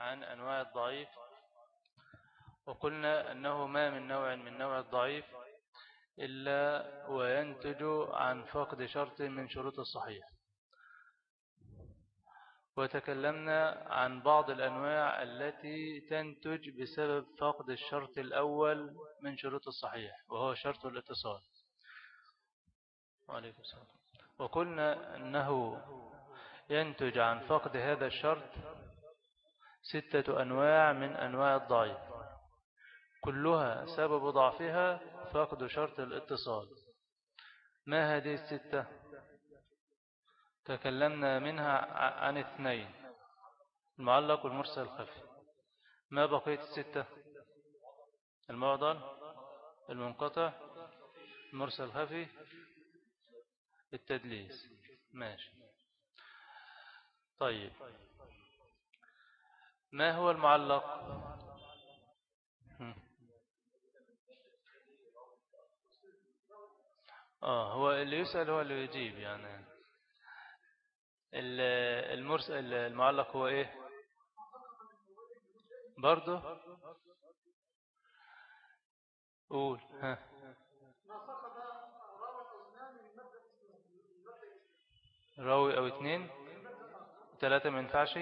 عن أنواع الضعيف. وقلنا أنه ما من نوع من نوع الضعيف إلا وينتج عن فقد شرط من شروط الصحيح. وتكلمنا عن بعض الأنواع التي تنتج بسبب فقد الشرط الأول من شروط الصحيح وهو شرط الاتصال. وعليكم السلام. وقلنا أنه ينتج عن فقد هذا الشرط ستة أنواع من أنواع الضعيف كلها سبب ضعفها فقد شرط الاتصال. ما هذه الستة؟ تكلمنا منها عن اثنين. المعلق والمرسل الخفي. ما بقيت الستة؟ المعضل المنقطع المرسل الخفي التدليس. ماشي. طيب. ما هو المعلق؟ آه هو اللي يسأل هو اللي يجيب يعني. المرسل المعلق هو إيه؟ برضه؟ قول. ها. راوي أو اثنين ثلاثة ما ينفعش.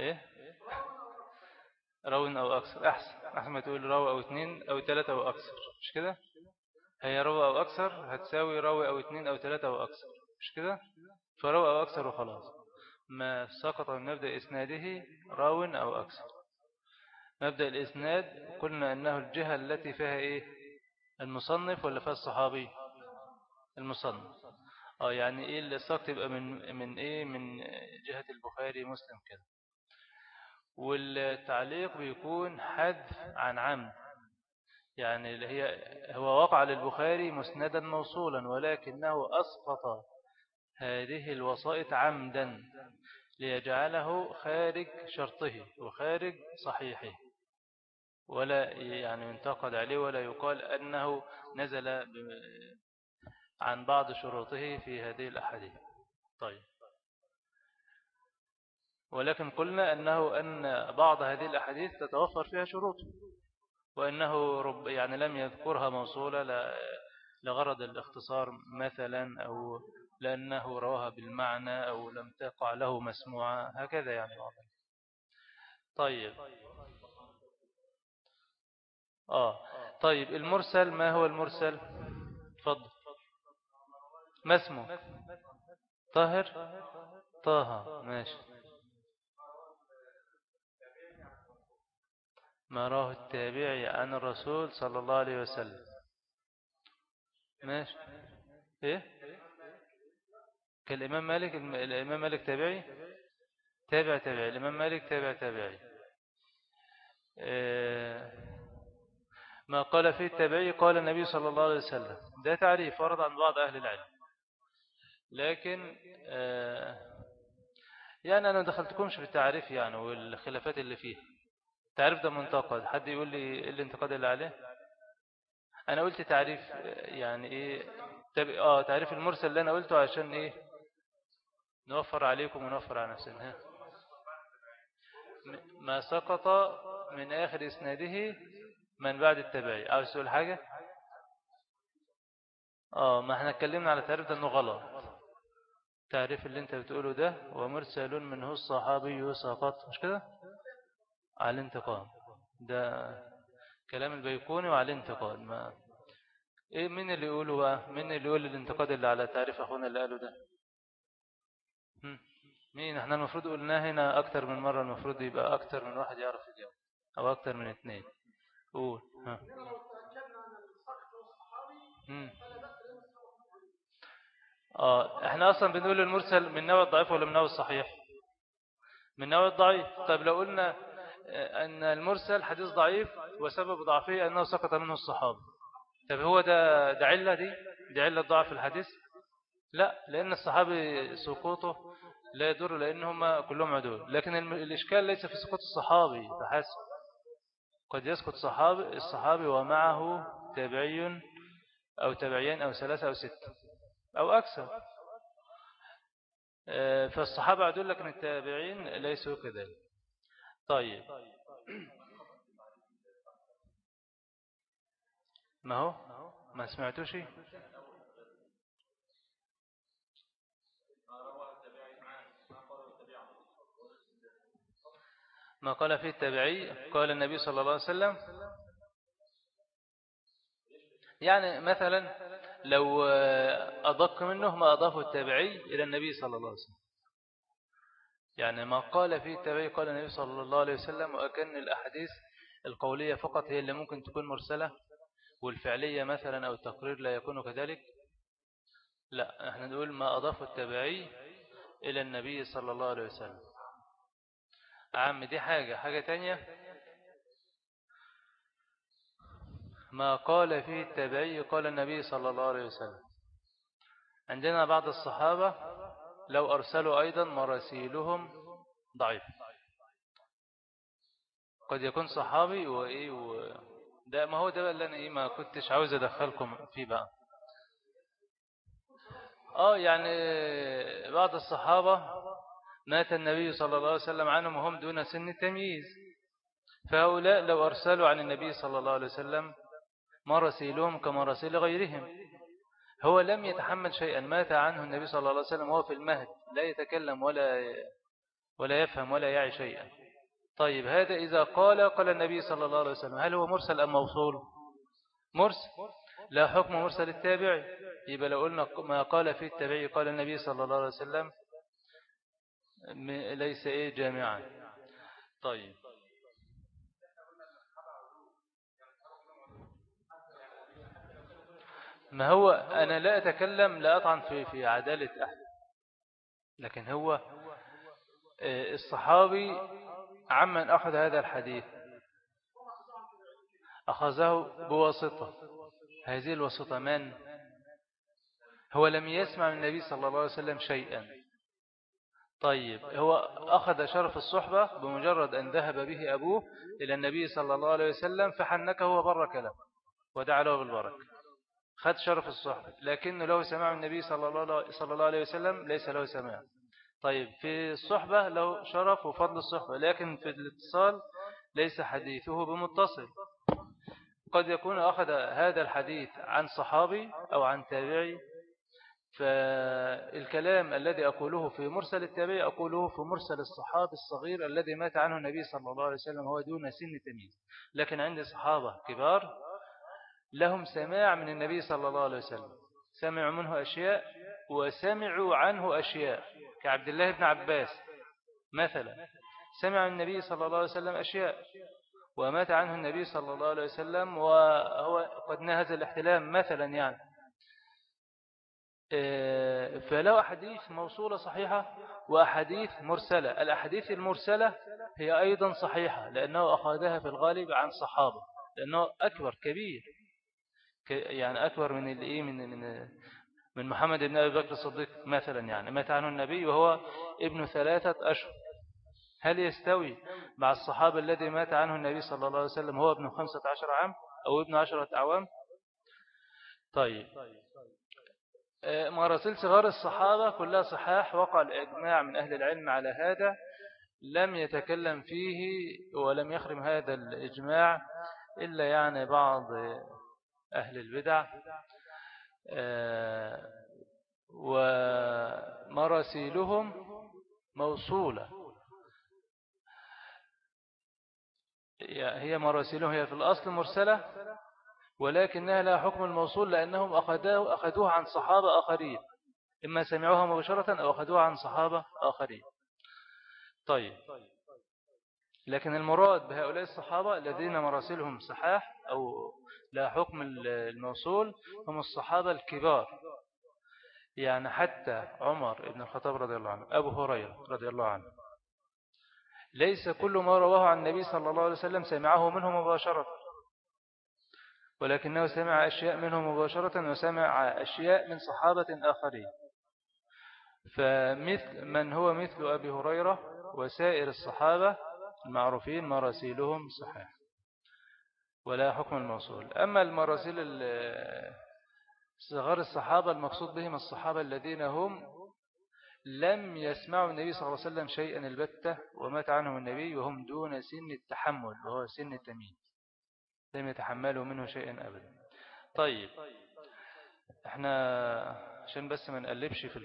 إيه؟ راوي أو أكثر. أحسن. أحسن ما تقول راوي أو اثنين أو ثلاثة أو أكثر. مش كده؟ هي راوي أو أكثر هتساوي راوي أو اثنين أو ثلاثة أو أكثر. مش كده؟ فراوي أو أكثر وخلاص. ما سقط من مبدأ إسناده راو أو أكثر. مبدأ الإسناد قلنا أنه الجهة التي فيها إيه؟ المصنف ولا فيها الصحابي؟ المصنف. آه يعني إيه الساق تبقى من من إيه؟ من جهة البخاري مسلم كده. والتعليق بيكون حذف عن عمد. يعني اللي هي هو وقع للبخاري مسندا موصولا ولكنه أسقط هذه الوسائط عمدا ليجعله خارج شرطه وخارج صحيحه. ولا يعني ينتقد عليه ولا يقال أنه نزل عن بعض شروطه في هذه الأحاديث. طيب. ولكن قلنا أنه أن بعض هذه الأحاديث تتوفر فيها شروط وأنه رب يعني لم يذكرها موصولة لغرض الاختصار مثلا أو لأنه رواها بالمعنى أو لم تقع له مسموعة هكذا يعني طيب. آه. طيب المرسل ما هو المرسل؟ تفضل. ما اسمه؟ طاهر؟ طه. ماشي. ما راه التابعي عن الرسول صلى الله عليه وسلم. ماشي. إيه؟ كالإمام مالك الإمام مالك تابعي؟ تابع تابعي. الإمام مالك تابع تابعي. إيه ما قال فيه التابعي قال النبي صلى الله عليه وسلم. ده تعريف ورد عن بعض أهل العلم. لكن آه، يعني أنا دخلتكمش في التعريف يعني والخلافات اللي فيه. التعريف ده منتقد؟ حد يقول لي إيه الانتقاد اللي عليه؟ أنا قلت تعريف يعني إيه؟ آه تعريف المرسل اللي أنا قلته عشان إيه؟ نوفر عليكم ونوفر على نفسنا ما سقط من آخر إسناده من بعد التبعي عاوز تقول حاجة؟ آه ما إحنا اتكلمنا على تعريف ده إنه غلط. التعريف اللي أنت بتقوله ده ومرسل منه الصحابي سقط مش كده؟ على الانتقام ده كلام البيكوني وعلى الانتقاد ما إيه مين اللي يقوله بقى؟ مين اللي يقول الانتقاد اللي على تعريف أخونا اللي قاله ده؟ مين؟ إحنا المفروض قلناه هنا أكتر من مرة المفروض يبقى أكتر من واحد يعرف اليوم أو أكتر من اثنين قول. ها. آه إحنا أصلا بنقول المرسل من نوع الضعيف ولا من نوع الصحيح؟ من نوع الضعيف. طيب لو قلنا أن المرسل حديث ضعيف وسبب ضعفه أنه سقط منه الصحابة. طب هو ده ده علة دي؟ دي علة ضعف الحديث؟ لا لأن الصحابي سقوطه لا يدور لأن هم كلهم عدول. لكن الإشكال ليس في سقوط الصحابي فحسب. قد يسقط صحابي الصحابي ومعه تابعي أو تابعين أو ثلاثة أو ستة أو أكثر. آه، فالصحابة عدول لك من التابعين ليسوا كذلك. طيب. ما هو؟ ما سمعتوش ما قال فيه التابعي؟ قال النبي صلى الله عليه وسلم. يعني مثلا لو أدق منه ما أضافه التابعي إلى النبي صلى الله عليه وسلم. يعني ما قال فيه التابعي قال النبي صلى الله عليه وسلم وأكن الأحاديث القولية فقط هي اللي ممكن تكون مرسلة والفعلية مثلا أو التقرير لا يكون كذلك. لا إحنا نقول ما أضافه التابعي إلى النبي صلى الله عليه وسلم. عم دي حاجة. حاجة تانية؟ ما قال فيه التابعي قال النبي صلى الله عليه وسلم. عندنا بعض الصحابة لو أرسلوا أيضا مراسيلهم ضعيف. قد يكون صحابي وإيه و... ده ما هو ده بقى اللي أنا إيه ما كنتش عاوز أدخلكم فيه بقى. آه يعني بعض الصحابة مات النبي صلى الله عليه وسلم عنهم وهم دون سن التمييز فهؤلاء لو أرسلوا عن النبي صلى الله عليه وسلم مرسيلهم كمرسيل غيرهم. هو لم يتحمل شيئا. مات عنه النبي صلى الله عليه وسلم وهو في المهد. لا يتكلم ولا ولا يفهم ولا يعي شيئا. طيب هذا إذا قال قال النبي صلى الله عليه وسلم. هل هو مرسل أم موصول؟ مرسل. لا حكم مرسل التابع. يبقى لو قلنا ما قال في التابعي قال النبي صلى الله عليه وسلم ليس إيه جامعا. طيب. ما هو أنا لا أتكلم لا أطعن في في عدالة أحد. لكن هو آه، الصحابي عمن أخذ هذا الحديث. أخذه بواسطة. هذه الواسطة من؟ هو لم يسمع من النبي صلى الله عليه وسلم شيئا. طيب هو أخذ شرف الصحبة بمجرد أن ذهب به أبوه إلى النبي صلى الله عليه وسلم فحنكه وبرك له ودعا له بالبركة. خد شرف الصحبة. لكنه له سماع النبي صلى الله, صلى الله عليه وسلم ليس له سماع. طيب في الصحبة له شرف وفضل الصحبة لكن في الاتصال ليس حديثه بمتصل. قد يكون أخذ هذا الحديث عن صحابي أو عن تابعي فالكلام الذي أقوله في مرسل التابعي أقوله في مرسل الصحابي الصغير الذي مات عنه النبي صلى الله عليه وسلم هو دون سن تمييز. لكن عند صحابة كبار لهم سماع من النبي صلى الله عليه وسلم. سمعوا منه أشياء وسمعوا عنه أشياء كعبد الله بن عباس مثلا. سمع النبي صلى الله عليه وسلم أشياء ومات عنه النبي صلى الله عليه وسلم وهو قد نهز الاحتلام مثلا يعني. آه، فله أحاديث موصولة صحيحة وأحاديث مرسلة. الأحاديث المرسلة هي أيضا صحيحة لأنه أخذها في الغالب عن صحابة لأنه أكبر كبير. يعني أكبر من الإيه من من من محمد بن أبي بكر الصديق مثلا يعني. مات عنه النبي وهو ابن ثلاثة أشهر. هل يستوي مع الصحابة الذي مات عنه النبي صلى الله عليه وسلم هو ابن خمسة عشر عام أو ابن عشرة أعوام؟ طيب. آه، مراسيل صغار الصحابة كلها صحاح وقع الإجماع من أهل العلم على هذا. لم يتكلم فيه ولم يخرم هذا الإجماع إلا يعني بعض أهل البدع آه، ومراسيلهم موصولة. هي مراسيلهم هي في الأصل مرسلة ولكنها لا حكم الموصول لأنهم أخذوه, أخذوه عن صحابة آخرين. إما سمعوها مباشرة أو أخذوها عن صحابة آخرين. طيب. لكن المراد بهؤلاء الصحابة الذين مراسلهم صحاح أو لا حكم الموصول هم الصحابة الكبار. يعني حتى عمر بن الخطاب رضي الله عنه أبو هريرة رضي الله عنه. ليس كل ما رواه عن النبي صلى الله عليه وسلم سمعه منه مباشرة. ولكنه سمع أشياء منه مباشرة وسمع أشياء من صحابة آخرين. فمثل من هو مثل أبي هريرة وسائر الصحابة المعروفين مراسيلهم صحيح ولا حكم الموصول. أما المراسيل صغار الصحابة المقصود بهم الصحابة الذين هم لم يسمعوا النبي صلى الله عليه وسلم شيئا البتة ومات عنهم النبي وهم دون سن التحمل وهو سن التمييز. لم يتحملوا منه شيئا أبدا. طيب إحنا عشان بس ما نقلبش في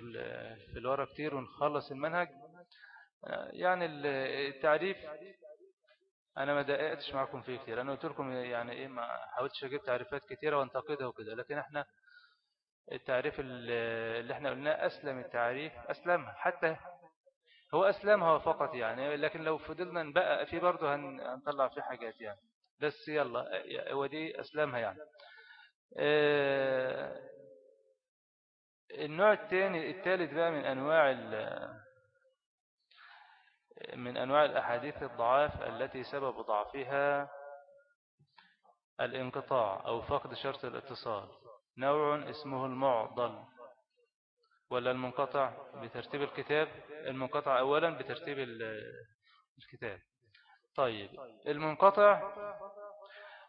في كتير ونخلص المنهج يعني التعريف أنا ما دققتش معكم فيه كتير. أنا قلت لكم يعني إيه ما حاولتش أجيب تعريفات كتيرة وأنتقدها وكده لكن إحنا التعريف اللي إحنا قلناه أسلم التعريف اسلم حتى هو أسلمها فقط يعني لكن لو فضلنا نبقى فيه برضه هنطلع فيه حاجات يعني. بس يلا هو دي أسلمها يعني. آه النوع الثاني الثالث بقى من أنواع من أنواع الأحاديث الضعاف التي سبب ضعفها الانقطاع أو فقد شرط الاتصال. نوع اسمه المعضل. ولا المنقطع بترتيب الكتاب؟ المنقطع أولا بترتيب الكتاب. طيب المنقطع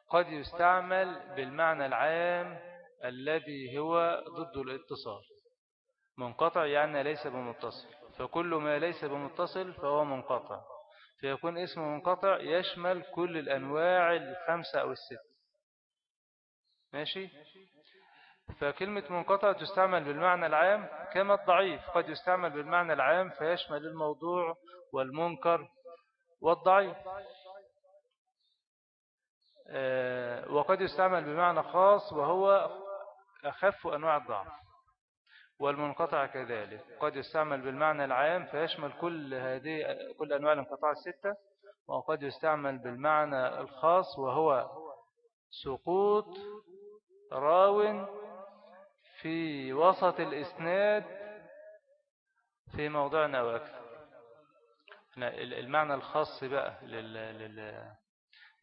قد يستعمل بالمعنى العام الذي هو ضد الاتصال. منقطع يعني ليس بمتصل. فكل ما ليس بمتصل فهو منقطع. فيكون اسم منقطع يشمل كل الأنواع الخمسة أو الست. ماشي؟ فكلمة منقطع تستعمل بالمعنى العام كما الضعيف. قد يستعمل بالمعنى العام فيشمل الموضوع والمنكر والضعيف. آه، وقد يستعمل بمعنى خاص وهو أخف أنواع الضعف. والمنقطع كذلك. قد يستعمل بالمعنى العام فيشمل كل هذه كل أنواع الانقطاع الستة وقد يستعمل بالمعنى الخاص وهو سقوط راو في وسط الإسناد في موضعنا أو أكثر المعنى الخاص بقى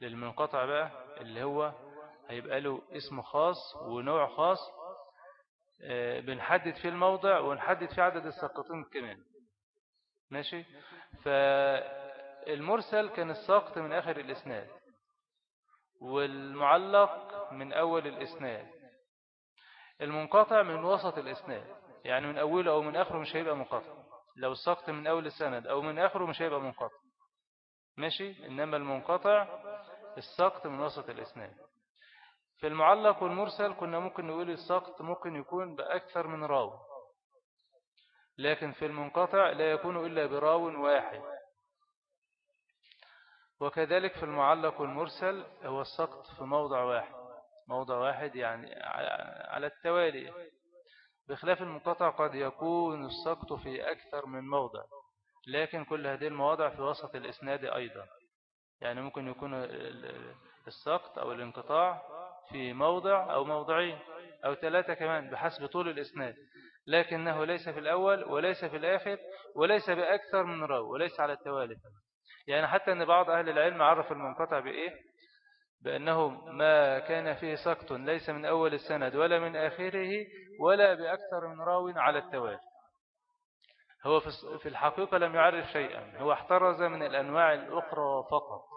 للمنقطع بقى اللي هو هيبقى له اسم خاص ونوع خاص بنحدد فيه الموضع ونحدد فيه عدد الساقطين كمان. ماشي؟ فالمرسل كان الساقط من آخر الإسناد والمعلق من أول الإسناد. المنقطع من وسط الإسناد يعني من أوله أو من آخره مش هيبقى منقطع. لو السقط من أول السند أو من آخره مش هيبقى منقطع. ماشي؟ إنما المنقطع السقط من وسط الإسناد. في المعلق والمرسل كنا ممكن نقول السقط ممكن يكون بأكثر من راو. لكن في المنقطع لا يكون إلا براو واحد. وكذلك في المعلق والمرسل هو السقط في موضع واحد. موضع واحد يعني على التوالي. بخلاف المنقطع قد يكون السقط في أكثر من موضع. لكن كل هذه المواضع في وسط الإسناد أيضا. يعني ممكن يكون السقط أو الانقطاع في موضع أو موضعين أو ثلاثة كمان بحسب طول الإسناد لكنه ليس في الأول وليس في الآخر وليس بأكثر من راو وليس على التوالي يعني حتى أن بعض أهل العلم عرف المنقطع بإيه؟ بأنه ما كان فيه سقط ليس من أول السند ولا من آخره ولا بأكثر من راو على التوالي. هو في الحقيقة لم يعرف شيئا هو احترز من الأنواع الأخرى فقط.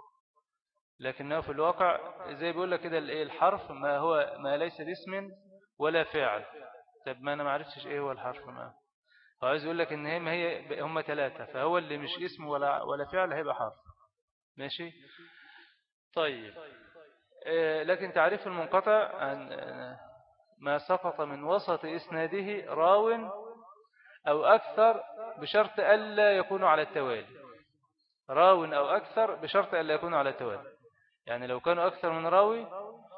لكنه في الواقع زي بيقول لك كده الحرف ما هو ما ليس باسم ولا فعل. طب ما أنا ما عرفتش إيه هو الحرف ما. هو عايز يقول لك إن هم هي هم ثلاثة فهو اللي مش اسم ولا ولا فعل هيبقى حرف. ماشي؟ طيب. آه، لكن تعريف المنقطع أن آه، ما سقط من وسط إسناده راو أو أكثر بشرط ألا يكون على التوالي. راو أو أكثر بشرط ألا يكون على التوالي. يعني لو كانوا أكثر من راوي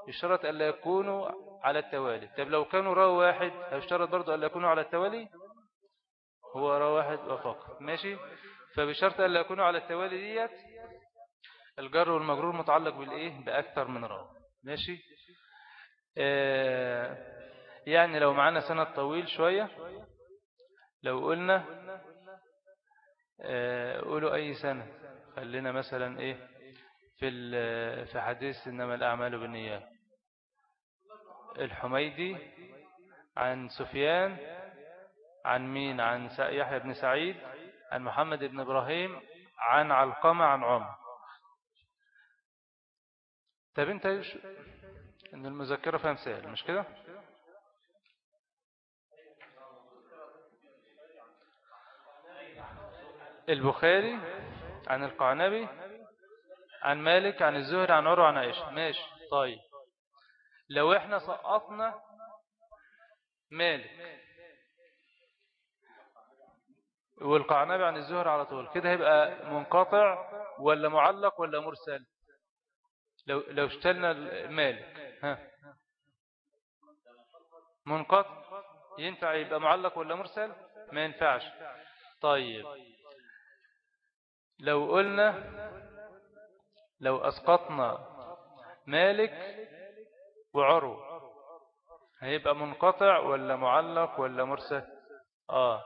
يشترط ألا يكونوا على التوالي. طب لو كانوا راوي واحد يشترط برضو ألا يكونوا على التوالي؟ هو راوي واحد وفقط. ماشي؟ فبشرط ألا يكونوا على التوالي ديت الجر والمجرور متعلق بالإيه؟ بأكثر من راوي. ماشي؟ آه يعني لو معنا سنة طويل شوية لو قلنا آه قولوا أي سنة. خلينا مثلا إيه؟ في في حديث إنما الأعمال بالنيات الحميدي عن سفيان عن مين؟ عن يحيى بن سعيد عن محمد بن إبراهيم عن علقمة عن عمر. طب أنت إن المذكرة فيها مثال مش كده؟ البخاري عن القعنبي عن مالك عن الزهر عن عروة عن عائشة. ماشي. طيب. لو إحنا سقطنا مالك. والقعنبي عن الزهر على طول. كده هيبقى منقطع ولا معلق ولا مرسل؟ لو لو اشتلنا مالك. ها. منقطع. ينفع يبقى معلق ولا مرسل؟ ما ينفعش. طيب. لو قلنا لو أسقطنا مالك وعرو هيبقى منقطع ولا معلق ولا مرسل؟ آه.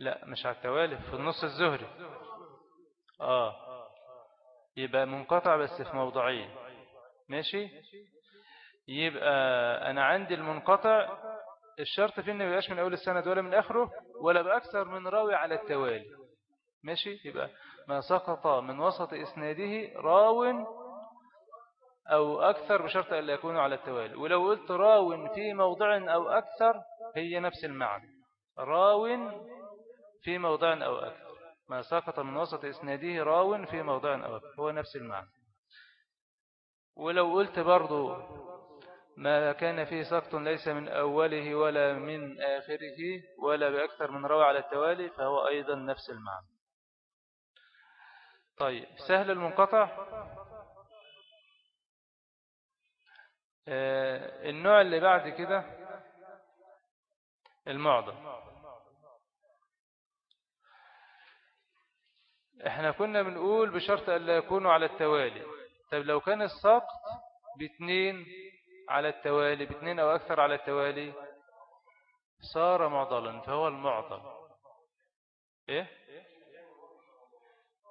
لا مش على التوالي في النص الزهري. آه. يبقى منقطع بس في موضعين. ماشي؟ يبقى أنا عندي المنقطع الشرط فيه إنه يبقاش من أول السند ولا من آخره ولا بأكثر من راوي على التوالي. ماشي؟ يبقى ما سقط من وسط إسناده راو أو أكثر بشرط أن لا يكون على التوالي. ولو قلت راو في موضع أو أكثر هي نفس المعنى. راو في موضع أو أكثر. ما سقط من وسط إسناده راو في موضع أو أكثر. هو نفس المعنى. ولو قلت برضو ما كان فيه سقط ليس من أوله ولا من آخره ولا بأكثر من روى على التوالي فهو أيضا نفس المعنى. طيب سهل المنقطع؟ آه، النوع اللي بعد كده؟ المعضل إحنا كنا بنقول بشرط أن لا يكونوا على التوالي. طيب لو كان السقط باثنين على التوالي باثنين أو أكثر على التوالي صار معضلا فهو المعضل. إيه؟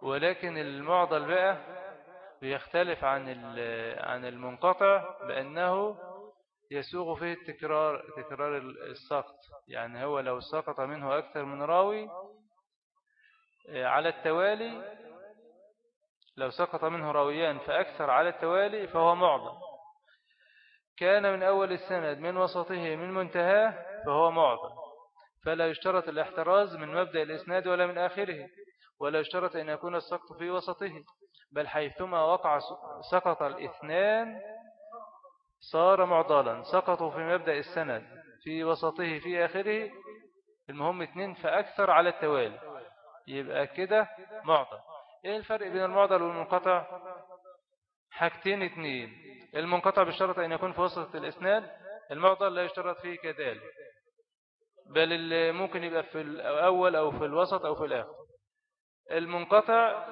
ولكن المعضل بقى بيختلف عن عن المنقطع بأنه يسوغ فيه التكرار تكرار السقط. يعني هو لو سقط منه أكثر من راوي على التوالي لو سقط منه راويان فأكثر على التوالي فهو معضل. كان من أول السند من وسطه من منتهاه فهو معضل. فلا يشترط الاحتراز من مبدأ الإسناد ولا من آخره. ولا يشترط أن يكون السقط في وسطه بل حيثما وقع سقط الاثنان صار معضلا. سقطوا في مبدأ السند في وسطه في آخره المهم اثنين فأكثر على التوالي. يبقى كده معضل. إيه الفرق بين المعضل والمنقطع؟ حاجتين اثنين المنقطع بالشرط أن يكون في وسط الإسناد المعضل لا يشترط فيه كذلك. بل ممكن يبقى في الأول أو في الوسط أو في الآخر. المنقطع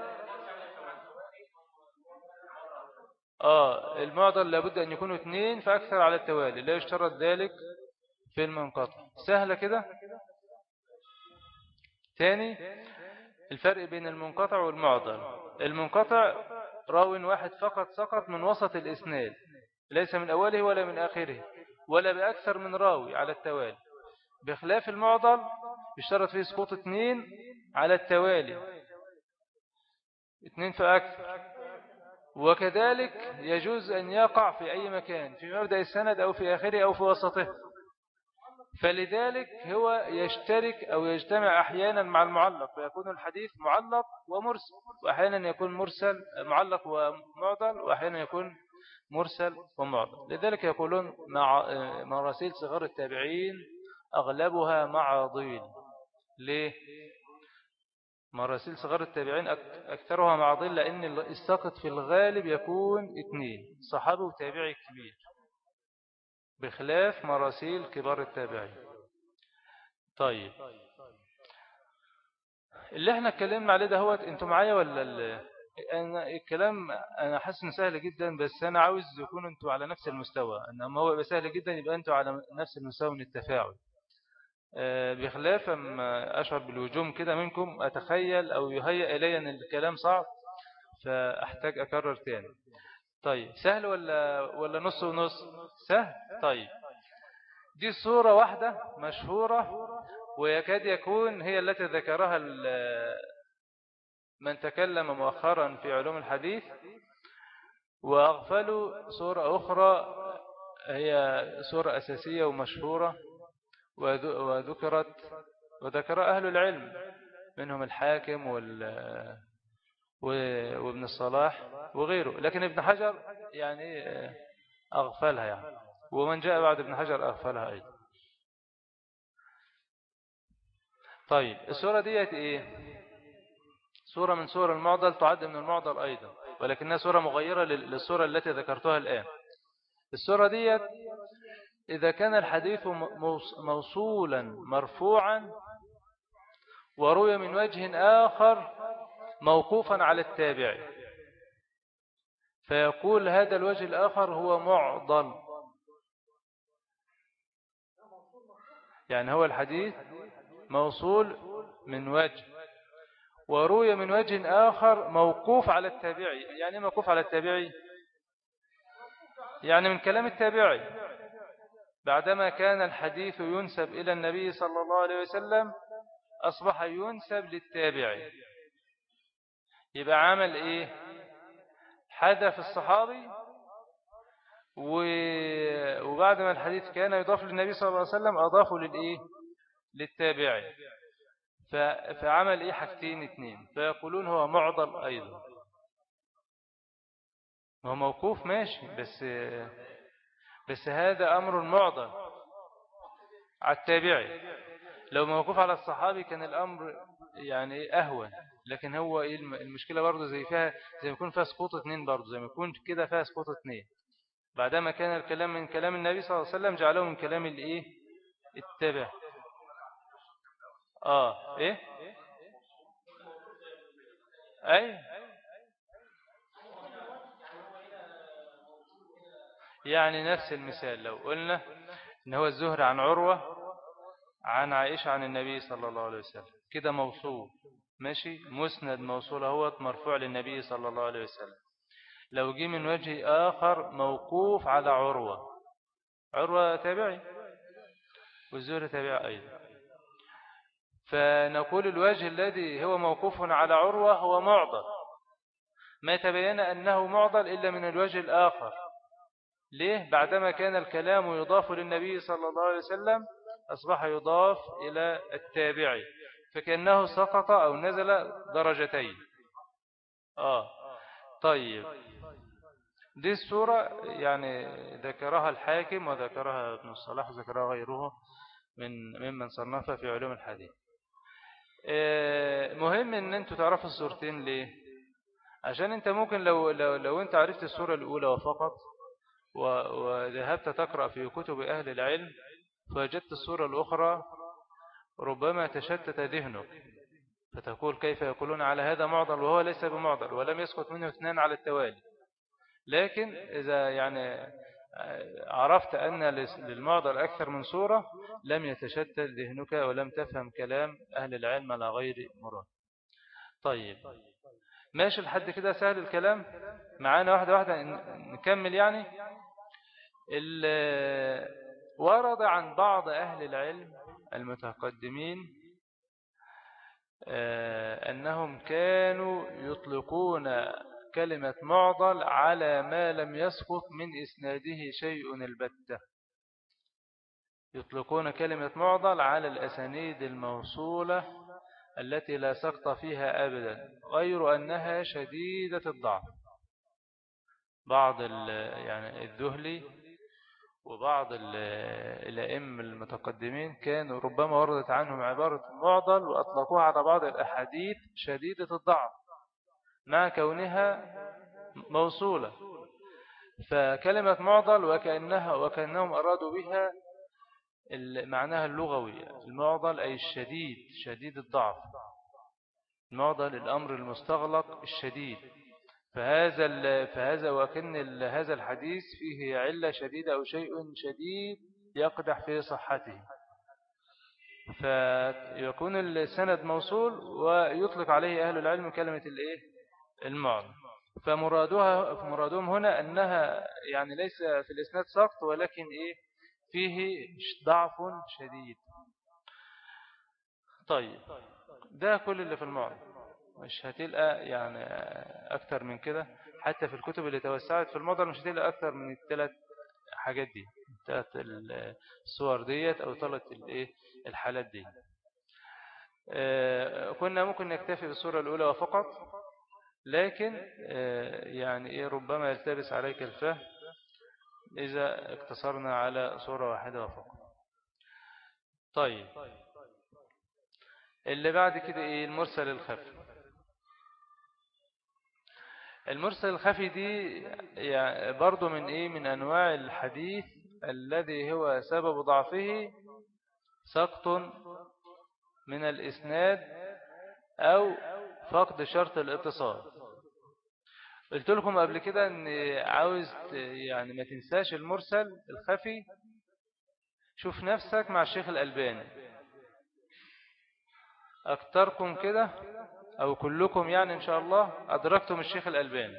آه المعضل لابد أن يكونوا اثنين فأكثر على التوالي لا يشترط ذلك في المنقطع. سهلة كده؟ ثاني الفرق بين المنقطع والمعضل. المنقطع راو واحد فقط سقط من وسط الإسناد ليس من أوله ولا من آخره ولا بأكثر من راوي على التوالي. بخلاف المعضل يشترط فيه سقوط اثنين على التوالي. اثنين فأكثر وكذلك يجوز أن يقع في أي مكان في مبدأ السند أو في آخره أو في وسطه. فلذلك هو يشترك أو يجتمع أحيانا مع المعلق فيكون الحديث معلق ومرسل. وأحيانا يكون مرسل معلق ومعضل وأحيانا يكون مرسل ومعضل. لذلك يقولون مع مراسيل صغار التابعين أغلبها معاضيل ليه؟ مراسيل صغار التابعين أكثرها معاضيل لأن الساقط في الغالب يكون اثنين صحابي وتابعي كبير. بخلاف مراسيل كبار التابعين. طيب. اللي إحنا اتكلمنا عليه ده هو أنتوا معايا ولا أنا الكلام أنا حاسس إنه سهل جدا بس أنا عاوز يكون أنتوا على نفس المستوى. إنما هو يبقى سهل جدا يبقى أنتوا على نفس المستوى من التفاعل. بخلاف اما أشعر بالهجوم كده منكم أتخيل أو يهيئ إلي إن الكلام صعب فأحتاج أكرر تاني. طيب سهل ولا ولا نص ونص؟ سهل. طيب دي صورة واحدة مشهورة ويكاد يكون هي التي ذكرها من تكلم مؤخرا في علوم الحديث. وأغفلوا صورة أخرى هي صورة أساسية ومشهورة. وذكرت وذكر أهل العلم منهم الحاكم وال وابن الصلاح وغيره. لكن ابن حجر يعني أغفلها يعني. ومن جاء بعد ابن حجر أغفلها أيضا. طيب السورة ديت إيه؟ سورة من سور المعضل تعد من المعضل أيضا. ولكنها سورة مغيرة للسورة التي ذكرتها الآن. السورة ديت إذا كان الحديث موصولا مرفوعا وروي من وجه آخر موقوفا على التابع فيقول هذا الوجه الآخر هو معضل. يعني هو الحديث موصول من وجه وروي من وجه آخر موقوف على التابعي. يعني موقوف على التابعي؟ يعني من كلام التابعي. بعدما كان الحديث ينسب إلى النبي صلى الله عليه وسلم أصبح ينسب للتابعي يبقى عمل إيه؟ حدث الصحابي وبعد ما الحديث كان يضاف للنبي صلى الله عليه وسلم أضافه للإيه؟ للتابعي فعمل إيه حاجتين اتنين؟ فيقولون هو معضل أيضا. هو موقوف ماشي بس بس هذا أمر معضل على التابعي. لو موقوف على الصحابي كان الأمر يعني أهون لكن هو المشكلة برضه زي فيها زي ما يكون فيها سقوط اتنين برضه زي ما يكون كده فيها سقوط اتنين. بعدما كان الكلام من كلام النبي صلى الله عليه وسلم جعله من كلام الإيه؟ التابع. آه إيه؟ أي. يعني نفس المثال لو قلنا إن هو الزهر عن عروة عن عائشة عن النبي صلى الله عليه وسلم. كده موصول. ماشي؟ مسند موصول هو مرفوع للنبي صلى الله عليه وسلم. لو جي من وجه آخر موقوف على عروة. عروة تابعي. والزهر تابعي أيضا. فنقول الوجه الذي هو موقوف على عروة هو معضل. ما تبين أنه معضل إلا من الوجه الآخر. ليه؟ بعدما كان الكلام يضاف للنبي صلى الله عليه وسلم أصبح يضاف إلى التابعي فكأنه سقط أو نزل درجتين. آه. طيب. دي السورة يعني ذكرها الحاكم وذكرها ابن الصلاح وذكرها غيره من ممن صنفها في علوم الحديث. آه، مهم إن أنتوا تعرفوا السورتين ليه؟ عشان أنت ممكن لو, لو, لو أنت عرفت السورة الأولى وفقط وذهبت تقرأ في كتب أهل العلم فوجدت السورة الأخرى ربما تشتت ذهنك فتقول كيف يقولون على هذا معضل وهو ليس بمعضل ولم يسقط منه اثنان على التوالي. لكن إذا يعني عرفت أن للمعضل أكثر من صورة لم يتشتت ذهنك ولم تفهم كلام أهل العلم على غير مراد. طيب ماشي لحد كده سهل الكلام؟ معانا واحدة واحدة نكمل يعني؟ ورد عن بعض أهل العلم المتقدمين آه، أنهم كانوا يطلقون كلمة معضل على ما لم يسقط من إسناده شيء البتة. يطلقون كلمة معضل على الأسانيد الموصولة التي لا سقط فيها أبدا غير أنها شديدة الضعف. بعض يعني الذهلي وبعض الأئمة المتقدمين كانوا ربما وردت عنهم عبارة معضل وأطلقوها على بعض الأحاديث شديدة الضعف مع كونها موصولة. فكلمة معضل وكأنها وكأنهم أرادوا بها معناها اللغوي المعضل أي الشديد شديد الضعف. المعضل الأمر المستغلق الشديد. فهذا فهذا وكن هذا الحديث فيه علة شديدة أو شيء شديد يقدح في صحته. فيكون السند موصول ويطلق عليه أهل العلم كلمة الإيه؟ المعنى. فمرادها فمرادهم هنا أنها يعني ليس في الإسناد سقط ولكن إيه؟ فيه ضعف شديد. طيب ده كل اللي في المعنى. مش هتلقى يعني أكتر من كده. حتى في الكتب اللي توسعت في الموضوع مش هتلقى أكتر من الثلاث حاجات دي الثلاث الصور ديت أو ثلاث الحالات دي. آه، كنا ممكن نكتفي بالصورة الأولى فقط لكن آه، يعني إيه ربما يلتبس عليك الفهم إذا اقتصرنا على صورة واحدة فقط. طيب اللي بعد كده إيه المرسل الخفي. المرسل الخفي دي يعني برضو من إيه؟ من أنواع الحديث الذي هو سبب ضعفه سقط من الإسناد أو فقد شرط الاتصال. قلت لكم قبل كده أن عاوز يعني ما تنساش المرسل الخفي. شوف نفسك مع الشيخ الألباني. أكتركم كده. أو كلكم يعني إن شاء الله أدركتم الشيخ الألباني.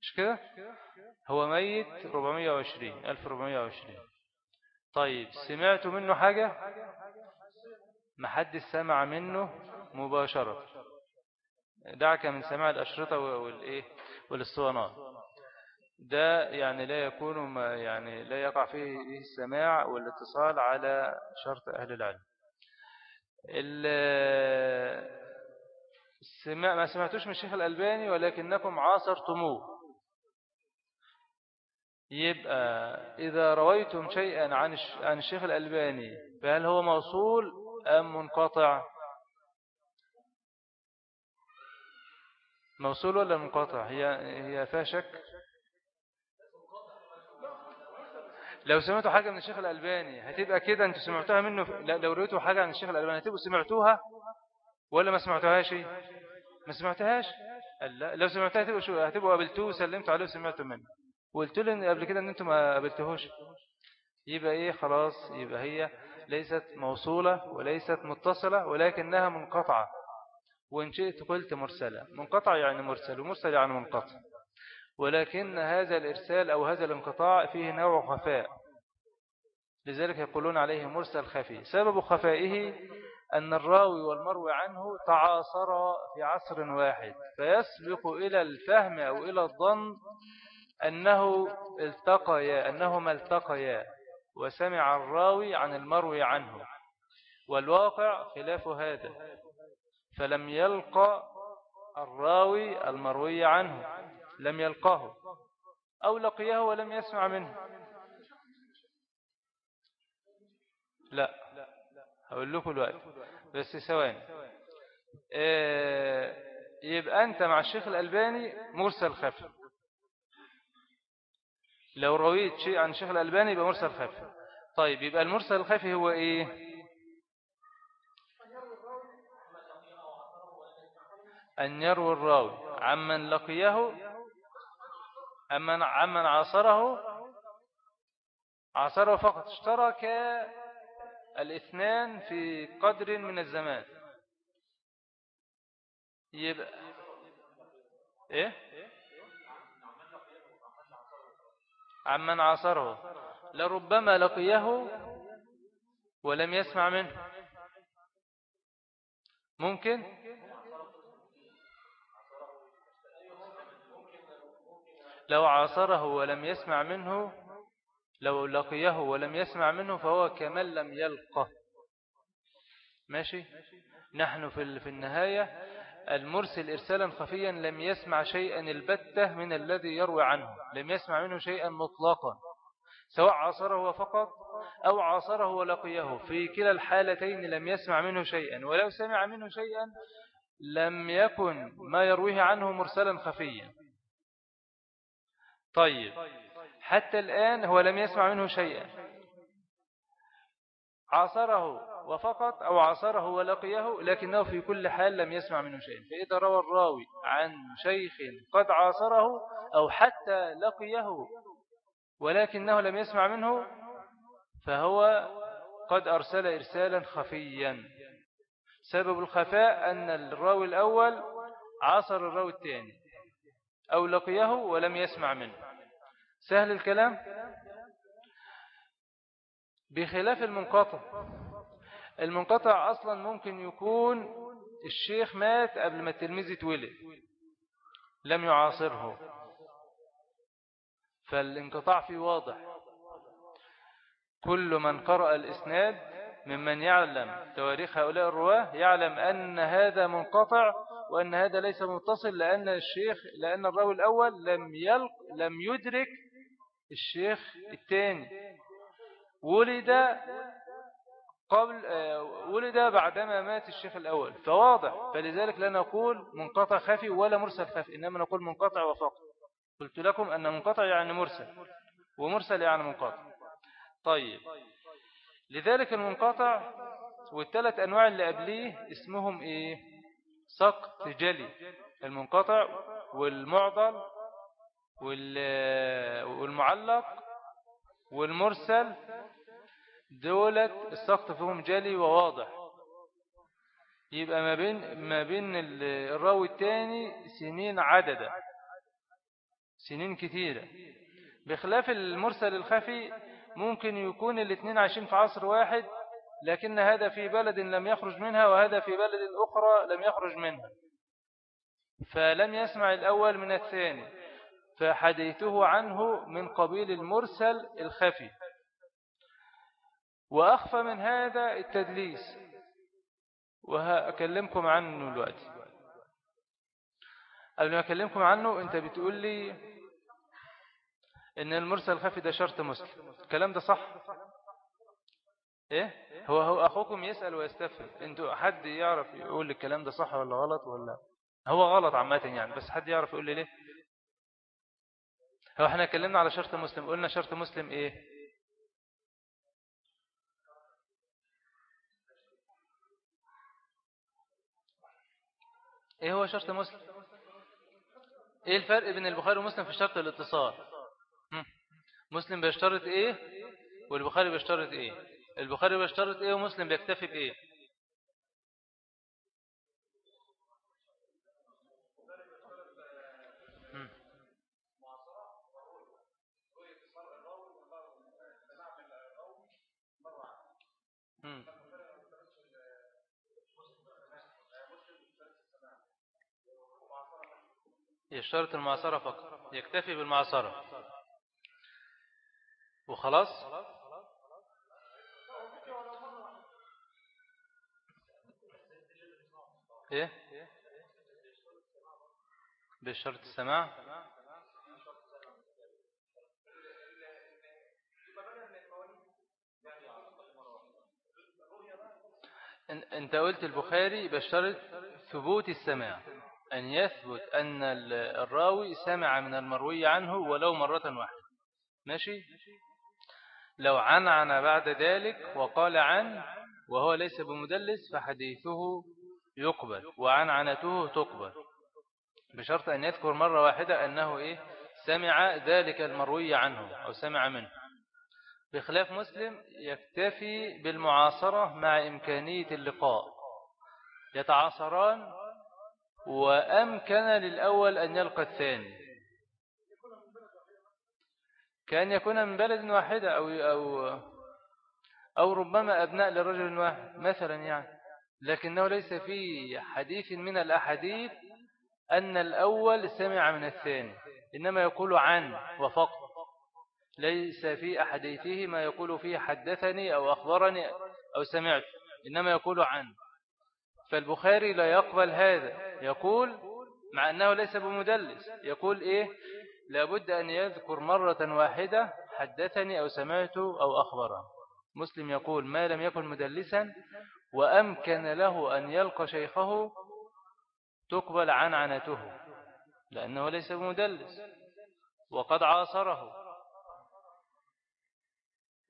مش كده؟ هو ميت 420 1420 طيب سمعتوا منه حاجة؟ ما حد سمع منه مباشرة. دعك من سماع الأشرطة والإيه؟ والاسطوانات. ده يعني لا يكون يعني لا يقع فيه السماع والاتصال على شرط أهل العلم. السماع ما سمعتوش من الشيخ الألباني ولكنكم عاصرتموه. يبقى إذا رويتم شيئا عن عن الشيخ الألباني فهل هو موصول أم منقطع؟ موصول ولا منقطع؟ هي هي فيها شك؟ لو سمعتوا حاجة من الشيخ الألباني هتبقى كده أنتوا سمعتوها منه لو رويتوا حاجة عن الشيخ الألباني هتبقوا سمعتوها؟ ولا ما سمعتوهاش ما سمعتهاش؟ لا. لو سمعتها هتبقوا شو؟ هتبقوا قابلتوه وسلمتوا عليه وسمعتوا منه. وقلت لي قبل كده إن أنتم ما قابلتوهوش يبقى إيه؟ خلاص يبقى هي ليست موصولة وليست متصلة ولكنها منقطعة. وإن شئت قلت مرسلة. منقطع يعني مرسل ومرسل يعني منقطع. ولكن هذا الإرسال أو هذا الانقطاع فيه نوع خفاء. لذلك يقولون عليه مرسل خفي. سبب خفائه أن الراوي والمروي عنه تعاصرا في عصر واحد فيسبق إلى الفهم أو إلى الظن أنه التقيا أنهما التقيا وسمع الراوي عن المروي عنه والواقع خلاف هذا فلم يلقى الراوي المروي عنه لم يلقاه أو لقيه ولم يسمع منه. لا. هقول لكم الوقت بس ثواني. آه، يبقى أنت مع الشيخ الألباني مرسل خفي. لو رويت شيء عن الشيخ الألباني يبقى مرسل خفي. طيب يبقى المرسل الخفي هو إيه؟ أن يروي الراوي. عمن لقيه أمن عمن عاصره عاصره فقط اشترك الاثنان في قدر من الزمان. يبقى إيه؟ عمن عاصره لربما لقيه ولم يسمع منه. ممكن؟ لو عاصره ولم يسمع منه لو لقيه ولم يسمع منه فهو كمن لم يلقه. ماشي؟ نحن في النهاية المرسل إرسالا خفيا لم يسمع شيئا البتة من الذي يروي عنه لم يسمع منه شيئا مطلقا سواء عاصره فقط أو عاصره ولقيه في كلا الحالتين لم يسمع منه شيئا ولو سمع منه شيئا لم يكن ما يرويه عنه مرسلا خفيا. طيب. حتى الآن هو لم يسمع منه شيئا. عاصره وفقط أو عاصره ولقيه لكنه في كل حال لم يسمع منه شيئا. فإذا روى الراوي عن شيخ قد عاصره أو حتى لقيه ولكنه لم يسمع منه فهو قد أرسل إرسالا خفيا. سبب الخفاء أن الراوي الأول عاصر الراوي الثاني أو لقيه ولم يسمع منه. سهل الكلام؟ بخلاف المنقطع. المنقطع أصلا ممكن يكون الشيخ مات قبل ما التلميذ يتولد. لم يعاصره. فالانقطاع فيه واضح. كل من قرأ الإسناد ممن يعلم تواريخ هؤلاء الرواة يعلم أن هذا منقطع وأن هذا ليس متصل لأن الشيخ لأن الراوي الأول لم يلق لم يدرك الشيخ الثاني ولد قبل ولد بعدما مات الشيخ الأول. فواضح. فلذلك لا نقول منقطع خفي ولا مرسل خفي إنما نقول منقطع وفقط. قلت لكم أن منقطع يعني مرسل ومرسل يعني منقطع. طيب. لذلك المنقطع والثلاث أنواع اللي قبليه اسمهم إيه؟ سقط جلي. المنقطع والمعضل والمعلق والمرسل دولت السقط فيهم جلي وواضح. يبقى ما بين ما بين الراوي الثاني سنين عددة سنين كثيرة بخلاف المرسل الخفي ممكن يكون الاثنين عايشين في عصر واحد لكن هذا في بلد لم يخرج منها وهذا في بلد أخرى لم يخرج منها. فلم يسمع الأول من الثاني. فحديثه عنه من قبيل المرسل الخفي. وأخفى من هذا التدليس وهأكلمكم عنه دلوقتي. قبل ما أكلمكم عنه أنت بتقول لي إن المرسل الخفي ده شرط مسلم. الكلام ده صح؟ إيه؟ هو هو أخوكم يسأل ويستفهم. أنتوا حد يعرف يقول الكلام ده صح ولا غلط ولا؟ هو غلط عامة يعني بس حد يعرف يقول لي ليه؟ هو إحنا اتكلمنا على شرط مسلم قلنا شرط مسلم إيه؟ إيه هو شرط مسلم؟ إيه الفرق بين البخاري ومسلم في شرط الاتصال؟ مسلم بيشترط إيه والبخاري بيشترط إيه؟ البخاري بيشترط إيه ومسلم بيكتفي بإيه؟ يشترط المعصرة فقط. يكتفي بالمعصرة. وخلاص؟ إيه؟ بالشرط السماع أنت قلت البخاري بشرط ثبوت السماع أن يثبت أن الراوي سمع من المروي عنه ولو مرة واحدة. ماشي؟ لو عنعن بعد ذلك وقال عن وهو ليس بمدلس فحديثه يقبل وعنعنته تقبل. بشرط أن يذكر مرة واحدة أنه إيه؟ سمع ذلك المروي عنه أو سمع منه. بخلاف مسلم يكتفي بالمعاصرة مع إمكانية اللقاء. يتعاصران وأمكن للأول أن يلقى الثاني. كان يكون من بلد واحدة أو, أو, أو ربما أبناء لرجل واحد مثلا يعني. لكنه ليس في حديث من الأحاديث أن الأول سمع من الثاني إنما يقول عن وفقط. ليس في أحاديثه ما يقول فيه حدثني أو أخبرني أو سمعت إنما يقول عن. فالبخاري لا يقبل هذا. يقول مع أنه ليس بمدلس. يقول إيه؟ لابد أن يذكر مرة واحدة حدثني أو سمعته أو أخبره مسلم يقول ما لم يكن مدلسا وأمكن له أن يلقى شيخه تقبل عن عنته لأنه ليس بمدلس وقد عاصره.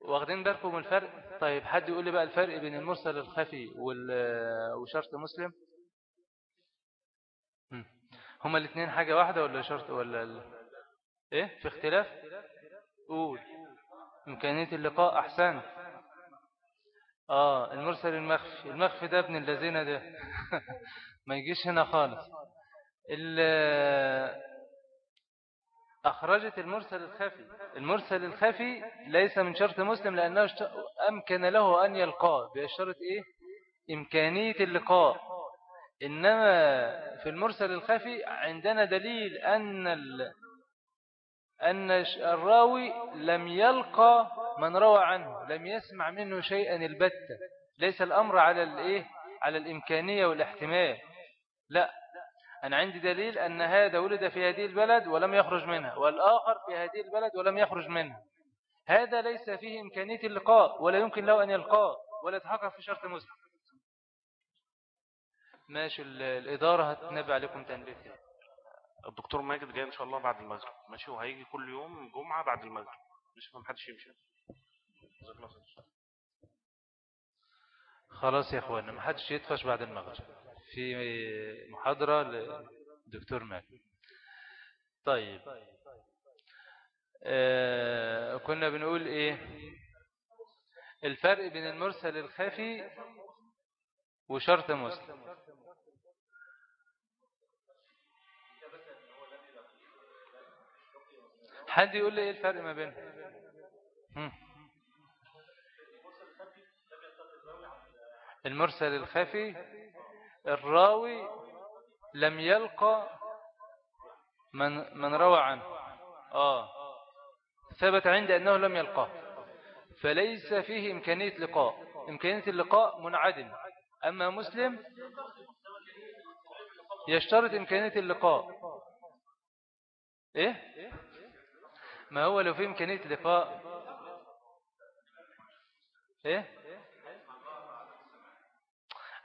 واخدين بالكم الفرق؟ طيب حد يقول لي بقى الفرق بين المرسل الخفي وشرط مسلم؟ هما الاثنين حاجة واحدة ولا شرط ولا ال... إيه؟ في اختلاف؟ قول. إمكانية اللقاء أحسن. آه المرسل المخفي. المخفي ده ابن الذين ده. ما يجيش هنا خالص. أخرجت المرسل الخفي. المرسل الخفي ليس من شرط مسلم لأنه أمكن له أن يلقاه. بشرط إيه؟ إمكانية اللقاء. إنما في المرسل الخفي عندنا دليل أن أن الراوي لم يلقى من روى عنه لم يسمع منه شيئا البتة. ليس الأمر على الإيه؟ على الإمكانية والاحتمال. لا أنا عندي دليل أن هذا ولد في هذه البلد ولم يخرج منها والآخر في هذه البلد ولم يخرج منها. هذا ليس فيه إمكانية اللقاء ولا يمكن له أن يلقاه ولا يتحقق في شرط مسلم. ماشي الإدارة هتنبع عليكم تنبيه الدكتور ماجد جاي إن شاء الله بعد المغرب. ماشي وهيجي كل يوم جمعة بعد المغرب. مش ما حدش يمشي. خلاص يا اخوانا ما حدش يدفش بعد المغرب. في محاضرة للدكتور ماجد طيب. آه كنا بنقول إيه؟ الفرق بين المرسل الخفي وشرط مسلم. حد يقول لي إيه الفرق ما بينهم؟ المرسل الخفي الراوي لم يلقى من من روى عنه. آه. ثبت عندي أنه لم يلقاه. فليس فيه إمكانية لقاء. إمكانية اللقاء منعدم. أما مسلم يشترط إمكانية اللقاء. إيه؟ ما هو لو في إمكانية لقاء؟ إيه؟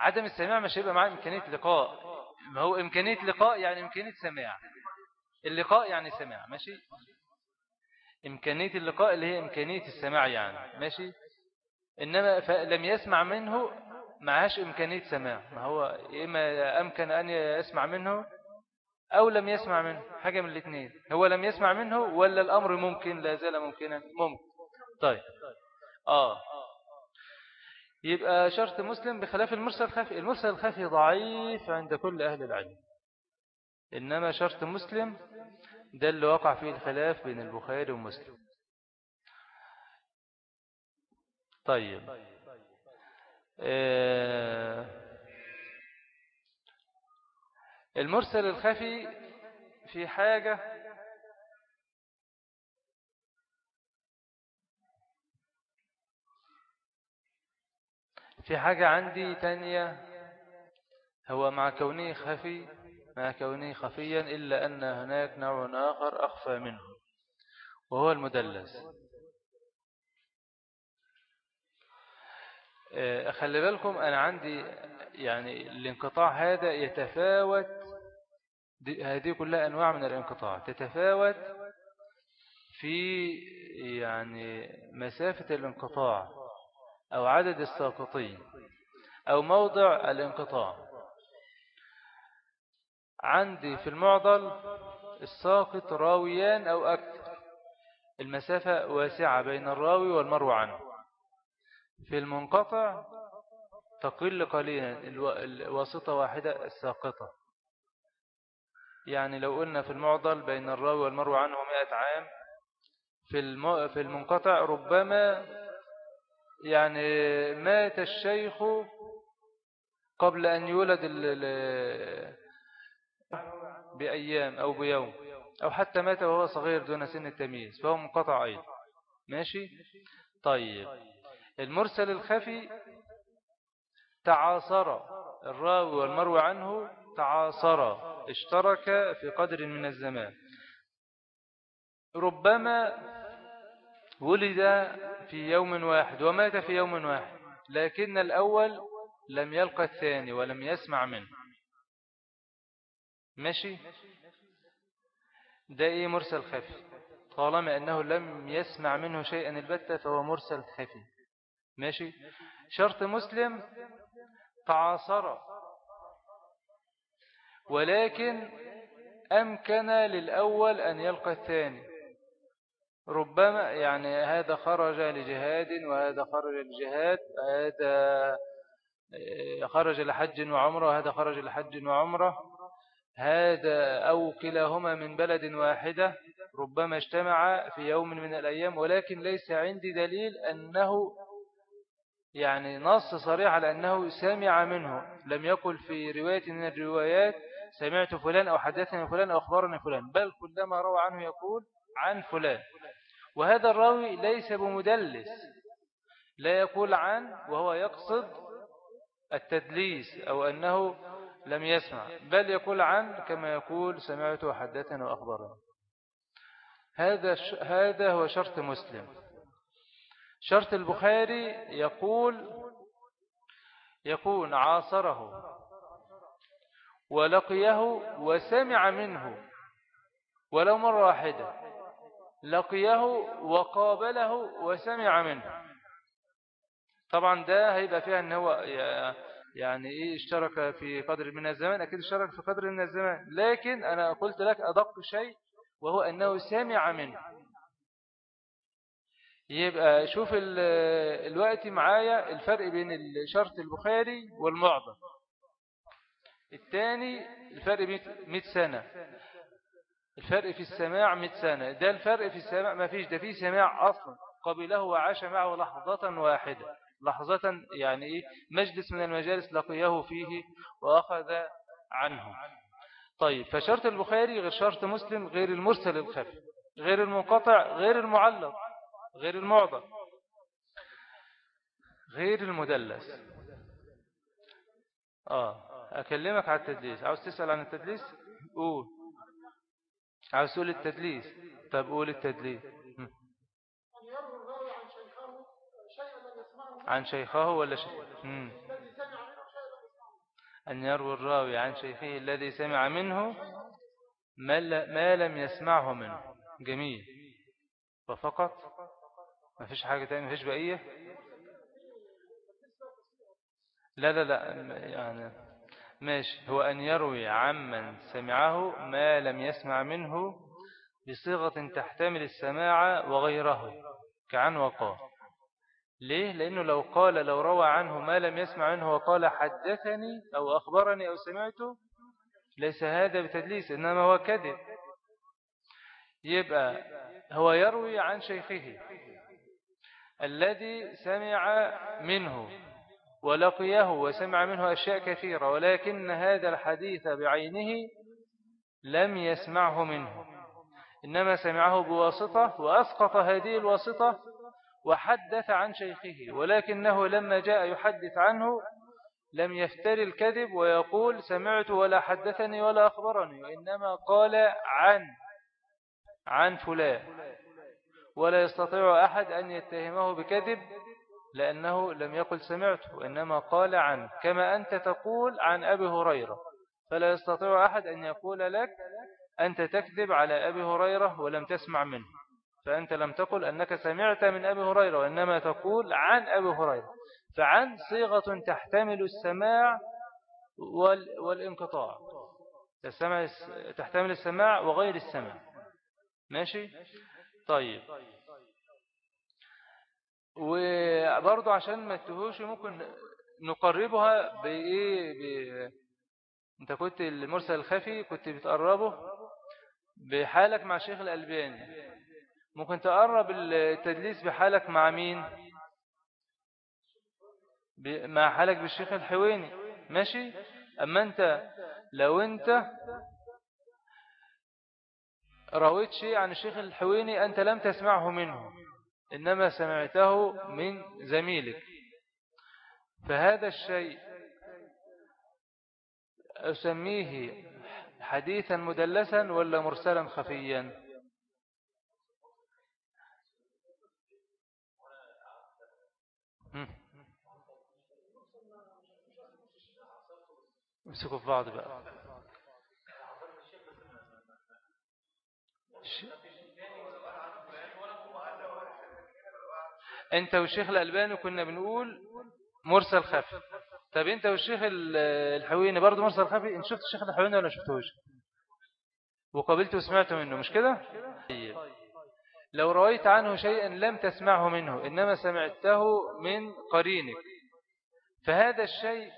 عدم السماع مش هيبقى معاه إمكانية لقاء. ما هو إمكانية لقاء يعني إمكانية سماع. اللقاء يعني سماع ماشي؟ إمكانية اللقاء اللي هي إمكانية السماع يعني ماشي؟ إنما لم يسمع منه معهاش إمكانية سماع. ما هو إما أمكن أن يسمع منه أو لم يسمع منه حاجة من الاثنين هو لم يسمع منه ولا الأمر ممكن؟ لا زال ممكنا. ممكن. طيب. آه. يبقى شرط مسلم بخلاف المرسل الخفي المرسل الخفي ضعيف عند كل أهل العلم. إنما شرط مسلم ده اللي وقع فيه الخلاف بين البخاري ومسلم. طيب. آه، المرسل الخفي في حاجة في حاجة عندي تانية هو مع كونه خفي مع كونه خفيا إلا أن هناك نوع آخر أخفى منه وهو المدلس. آه، خلي بالكم أنا عندي يعني الانقطاع هذا يتفاوت هذه كلها أنواع من الانقطاع. تتفاوت في يعني مسافة الانقطاع. أو عدد الساقطين أو موضع الانقطاع. عندي في المعضل الساقط راويان أو أكثر. المسافة واسعة بين الراوي والمروى عنه في المنقطع تقل قليلا الواسطة واحدة الساقطة. يعني لو قلنا في المعضل بين الراوي والمروى عنه مئة عام في المنقطع ربما يعني مات الشيخ قبل أن يولد بأيام أو بيوم أو حتى مات وهو صغير دون سن التمييز فهو منقطع أيضا. ماشي؟ طيب. المرسل الخفي تعاصر الراوي والمروي عنه تعاصر اشترك في قدر من الزمان. ربما ولد في يوم واحد ومات في يوم واحد لكن الأول لم يلقى الثاني ولم يسمع منه. ماشي؟ ده إيه مرسل خفي؟ طالما أنه لم يسمع منه شيئا البتة فهو مرسل خفي. ماشي؟ شرط مسلم تعاصر ولكن أمكن للأول أن يلقى الثاني. ربما يعني هذا خرج لجهاد وهذا خرج لجهاد هذا آه، خرج لحج وعمرة وهذا خرج لحج وعمرة. هذا أو كلاهما من بلد واحدة ربما اجتمع في يوم من الأيام ولكن ليس عندي دليل أنه يعني نص صريح على أنه سمع منه. لم يقل في رواية من الروايات سمعت فلان أو حدثني فلان أو أخبرني فلان بل كلما روى عنه يقول عن فلان. وهذا الراوي ليس بمدلس. لا يقول عن وهو يقصد التدليس أو أنه لم يسمع بل يقول عن كما يقول سمعت وحدثنا وأخبرنا هذا هذا هو شرط مسلم. شرط البخاري يقول يكون عاصره ولقيه وسمع منه ولو مرة واحدة. لقيه وقابله وسمع منه. طبعا ده هيبقى فيها إن هو يعني إيه اشترك في قدر من الزمان. أكيد اشترك في قدر من الزمان. لكن أنا قلت لك أدق شيء وهو أنه سمع منه. يبقى شوف الوقت معايا الفرق بين الشرط البخاري والمعظم الثاني الفرق 100 سنة. الفرق في السماع 100 سنة. ده الفرق في السماع ما فيش ده في سماع أصلا. قبله وعاش معه لحظة واحدة. لحظة يعني إيه؟ مجلس من المجالس لقيه فيه وأخذ عنه. طيب فشرط البخاري غير شرط مسلم غير المرسل الخفي غير المنقطع غير المعلق غير المعضل غير المدلس. آه أكلمك على التدليس. عاوز تسأل عن التدليس؟ قول. عاوز تقول التدليس. طب قول التدليس. عن شيخه ولا شيخ؟ أن يروي الراوي عن شيخه الذي سمع منه ما لم يسمعه منه. جميل. وفقط؟ ما فيش حاجة تانية؟ ما فيش بقية؟ لا لا لا يعني ماشي. هو أن يروي عمن سمعه ما لم يسمع منه بصيغة تحتمل السماع وغيره كعن وقال ليه؟ لأنه لو قال لو روى عنه ما لم يسمع منه وقال حدثني أو أخبرني أو سمعته ليس هذا بتدليس إنما هو كذب. يبقى هو يروي عن شيخه الذي سمع منه. ولقيه وسمع منه أشياء كثيرة ولكن هذا الحديث بعينه لم يسمعه منه. إنما سمعه بواسطة وأسقط هذه الواسطة وحدث عن شيخه ولكنه لما جاء يحدث عنه لم يفتري الكذب ويقول سمعت ولا حدثني ولا أخبرني وإنما قال عن عن فلان. ولا يستطيع أحد أن يتهمه بكذب لأنه لم يقل سمعت وإنما قال عن كما أنت تقول عن أبي هريرة. فلا يستطيع أحد أن يقول لك أنت تكذب على أبي هريرة ولم تسمع منه. فأنت لم تقل أنك سمعت من أبي هريرة وإنما تقول عن أبي هريرة. فعن صيغة تحتمل السماع والانقطاع. تحتمل السماع وغير السماع. ماشي؟ طيب. وبرضو عشان ما تهوش ممكن نقربها بإيه؟ ب... أنت كنت المرسل الخفي كنت بتقربه بحالك مع الشيخ الألباني. ممكن تقرب التدليس بحالك مع مين؟ مع حالك بالشيخ الحويني. ماشي؟ أما أنت لو أنت رويت شيء عن الشيخ الحويني أنت لم تسمعه منه. إنما سمعته من زميلك. فهذا الشيء أسميه حديثا مدلسا ولا مرسلا خفيا؟ امسكوا في بعض بقى. أنت والشيخ الألباني كنا بنقول مرسل خفي. طب أنت والشيخ الحويني برضو مرسل خفي؟ انت شفت الشيخ الحويني ولا شفتوش وقابلت وسمعت منه مش كده؟ طيب. لو رويت عنه شيئا لم تسمعه منه إنما سمعته من قرينك. فهذا الشيء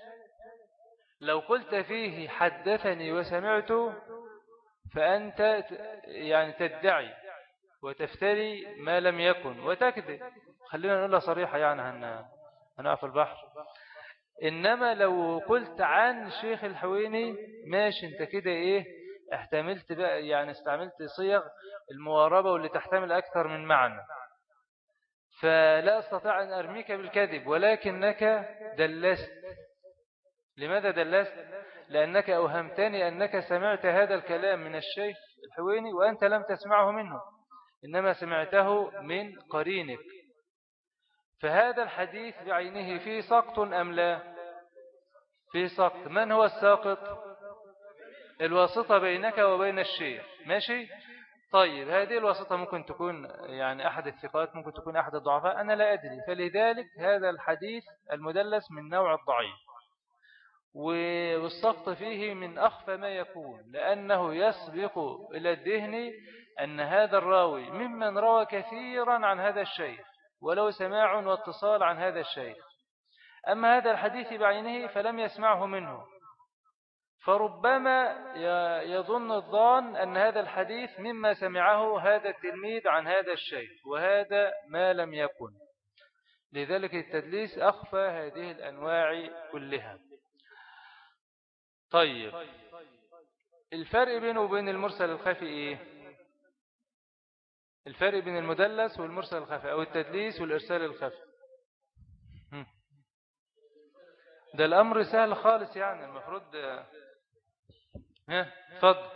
لو قلت فيه حدثني وسمعت فأنت يعني تدعي وتفتري ما لم يكن وتكذب. خلينا نقولها صريحة يعني هنقف البحر. إنما لو قلت عن شيخ الحويني ماشي أنت كده إيه احتملت بقى يعني استعملت صيغ المواربة واللي تحتمل أكثر من معنى. فلا أستطيع أن أرميك بالكذب ولكنك دلست. لماذا دلست؟ لأنك أوهمتني أنك سمعت هذا الكلام من الشيخ الحويني وأنت لم تسمعه منه إنما سمعته من قرينك. فهذا الحديث بعينه فيه سقط أم لا؟ فيه سقط. من هو الساقط؟ الواسطة بينك وبين الشيخ. ماشي؟ طيب هذه الواسطة ممكن تكون يعني أحد الثقات ممكن تكون أحد الضعفاء أنا لا أدري. فلذلك هذا الحديث المدلس من نوع الضعيف. والسقط فيه من أخفى ما يكون لأنه يسبق إلى الذهن أن هذا الراوي ممن روى كثيرا عن هذا الشيخ. ولو سماع واتصال عن هذا الشيخ. أما هذا الحديث بعينه فلم يسمعه منه. فربما يظن الظان أن هذا الحديث مما سمعه هذا التلميذ عن هذا الشيخ وهذا ما لم يكن. لذلك التدليس أخفى هذه الأنواع كلها. طيب. الفرق بينه وبين المرسل الخفي إيه؟ الفرق بين المدلس والمرسل الخفي أو التدليس والإرسال الخفي. ده الأمر سهل خالص يعني المفروض ها فضل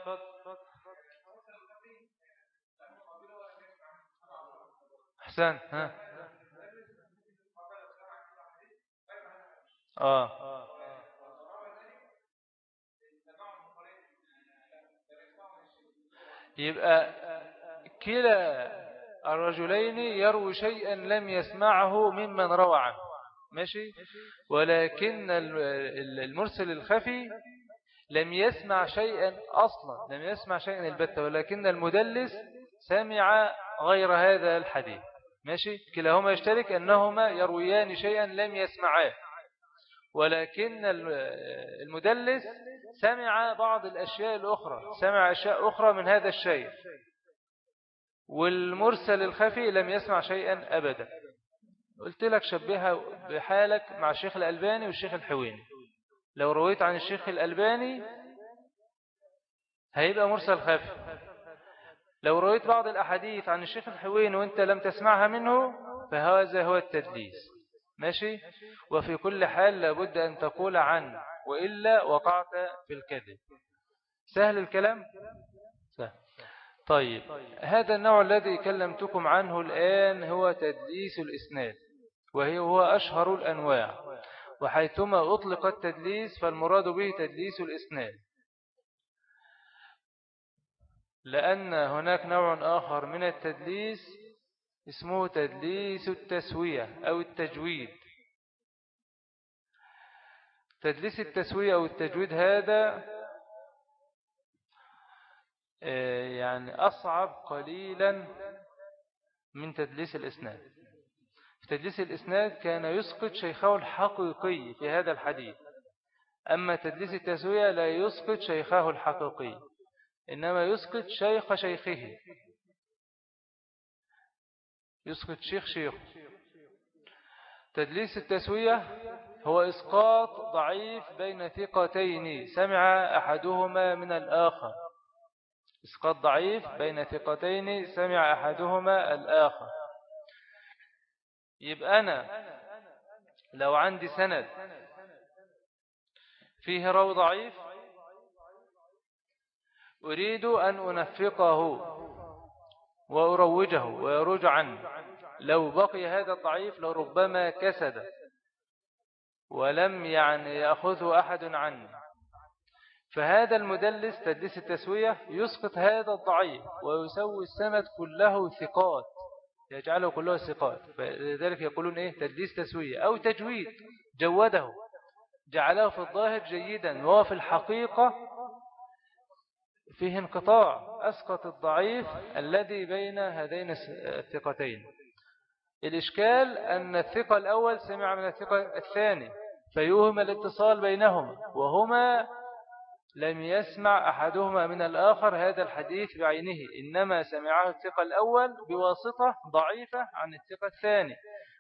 حسان ها. آه. يبقى كلا الرجلين يروي شيئا لم يسمعه ممن روى عنه. ماشي؟ ولكن المرسل الخفي لم يسمع شيئا أصلا لم يسمع شيئا البتة ولكن المدلس سمع غير هذا الحديث. ماشي؟ كلاهما يشترك أنهما يرويان شيئا لم يسمعاه. ولكن المدلس سمع بعض الأشياء الأخرى سمع أشياء أخرى من هذا الشيء والمرسل الخفي لم يسمع شيئا أبدا. قلت لك شبهها بحالك مع الشيخ الألباني والشيخ الحويني. لو رويت عن الشيخ الألباني هيبقى مرسل خفي. لو رويت بعض الأحاديث عن الشيخ الحويني وانت لم تسمعها منه فهذا هو التدليس. ماشي؟ وفي كل حال لابد أن تقول عن وإلا وقعت في الكذب. سهل الكلام؟ طيب هذا النوع الذي كلمتكم عنه الآن هو تدليس الإسناد وهي هو أشهر الأنواع وحيثما أطلق التدليس فالمراد به تدليس الإسناد. لأن هناك نوع آخر من التدليس اسمه تدليس التسوية أو التجويد. تدليس التسوية أو التجويد هذا يعني أصعب قليلا من تدليس الإسناد. في تدليس الإسناد كان يسقط شيخه الحقيقي في هذا الحديث. أما تدليس التسوية لا يسقط شيخه الحقيقي إنما يسقط شيخ شيخه. يسقط شيخ شيخ تدليس التسوية هو إسقاط ضعيف بين ثقتين. سمع أحدهما من الآخر. إسقاط ضعيف بين ثقتين سمع أحدهما الآخر. يبقى أنا لو عندي سند فيه رو ضعيف أريد أن أنفقه وأروجه ويروج عنه. لو بقي هذا الضعيف لربما كسد ولم يعني يأخذه أحد عنه. فهذا المدلس تدليس التسوية يسقط هذا الضعيف ويسوي السند كله ثقات يجعله كله ثقات. فلذلك يقولون إيه؟ تدليس تسوية أو تجويد جوده. جعله في الظاهر جيدا وهو في الحقيقة فيه انقطاع أسقط الضعيف الذي بين هذين الثقتين. الإشكال أن الثقة الأول سمع من الثقة الثاني فيوهم الاتصال بينهما وهما لم يسمع أحدهما من الآخر هذا الحديث بعينه إنما سمعه الثقة الأول بواسطة ضعيفة عن الثقة الثاني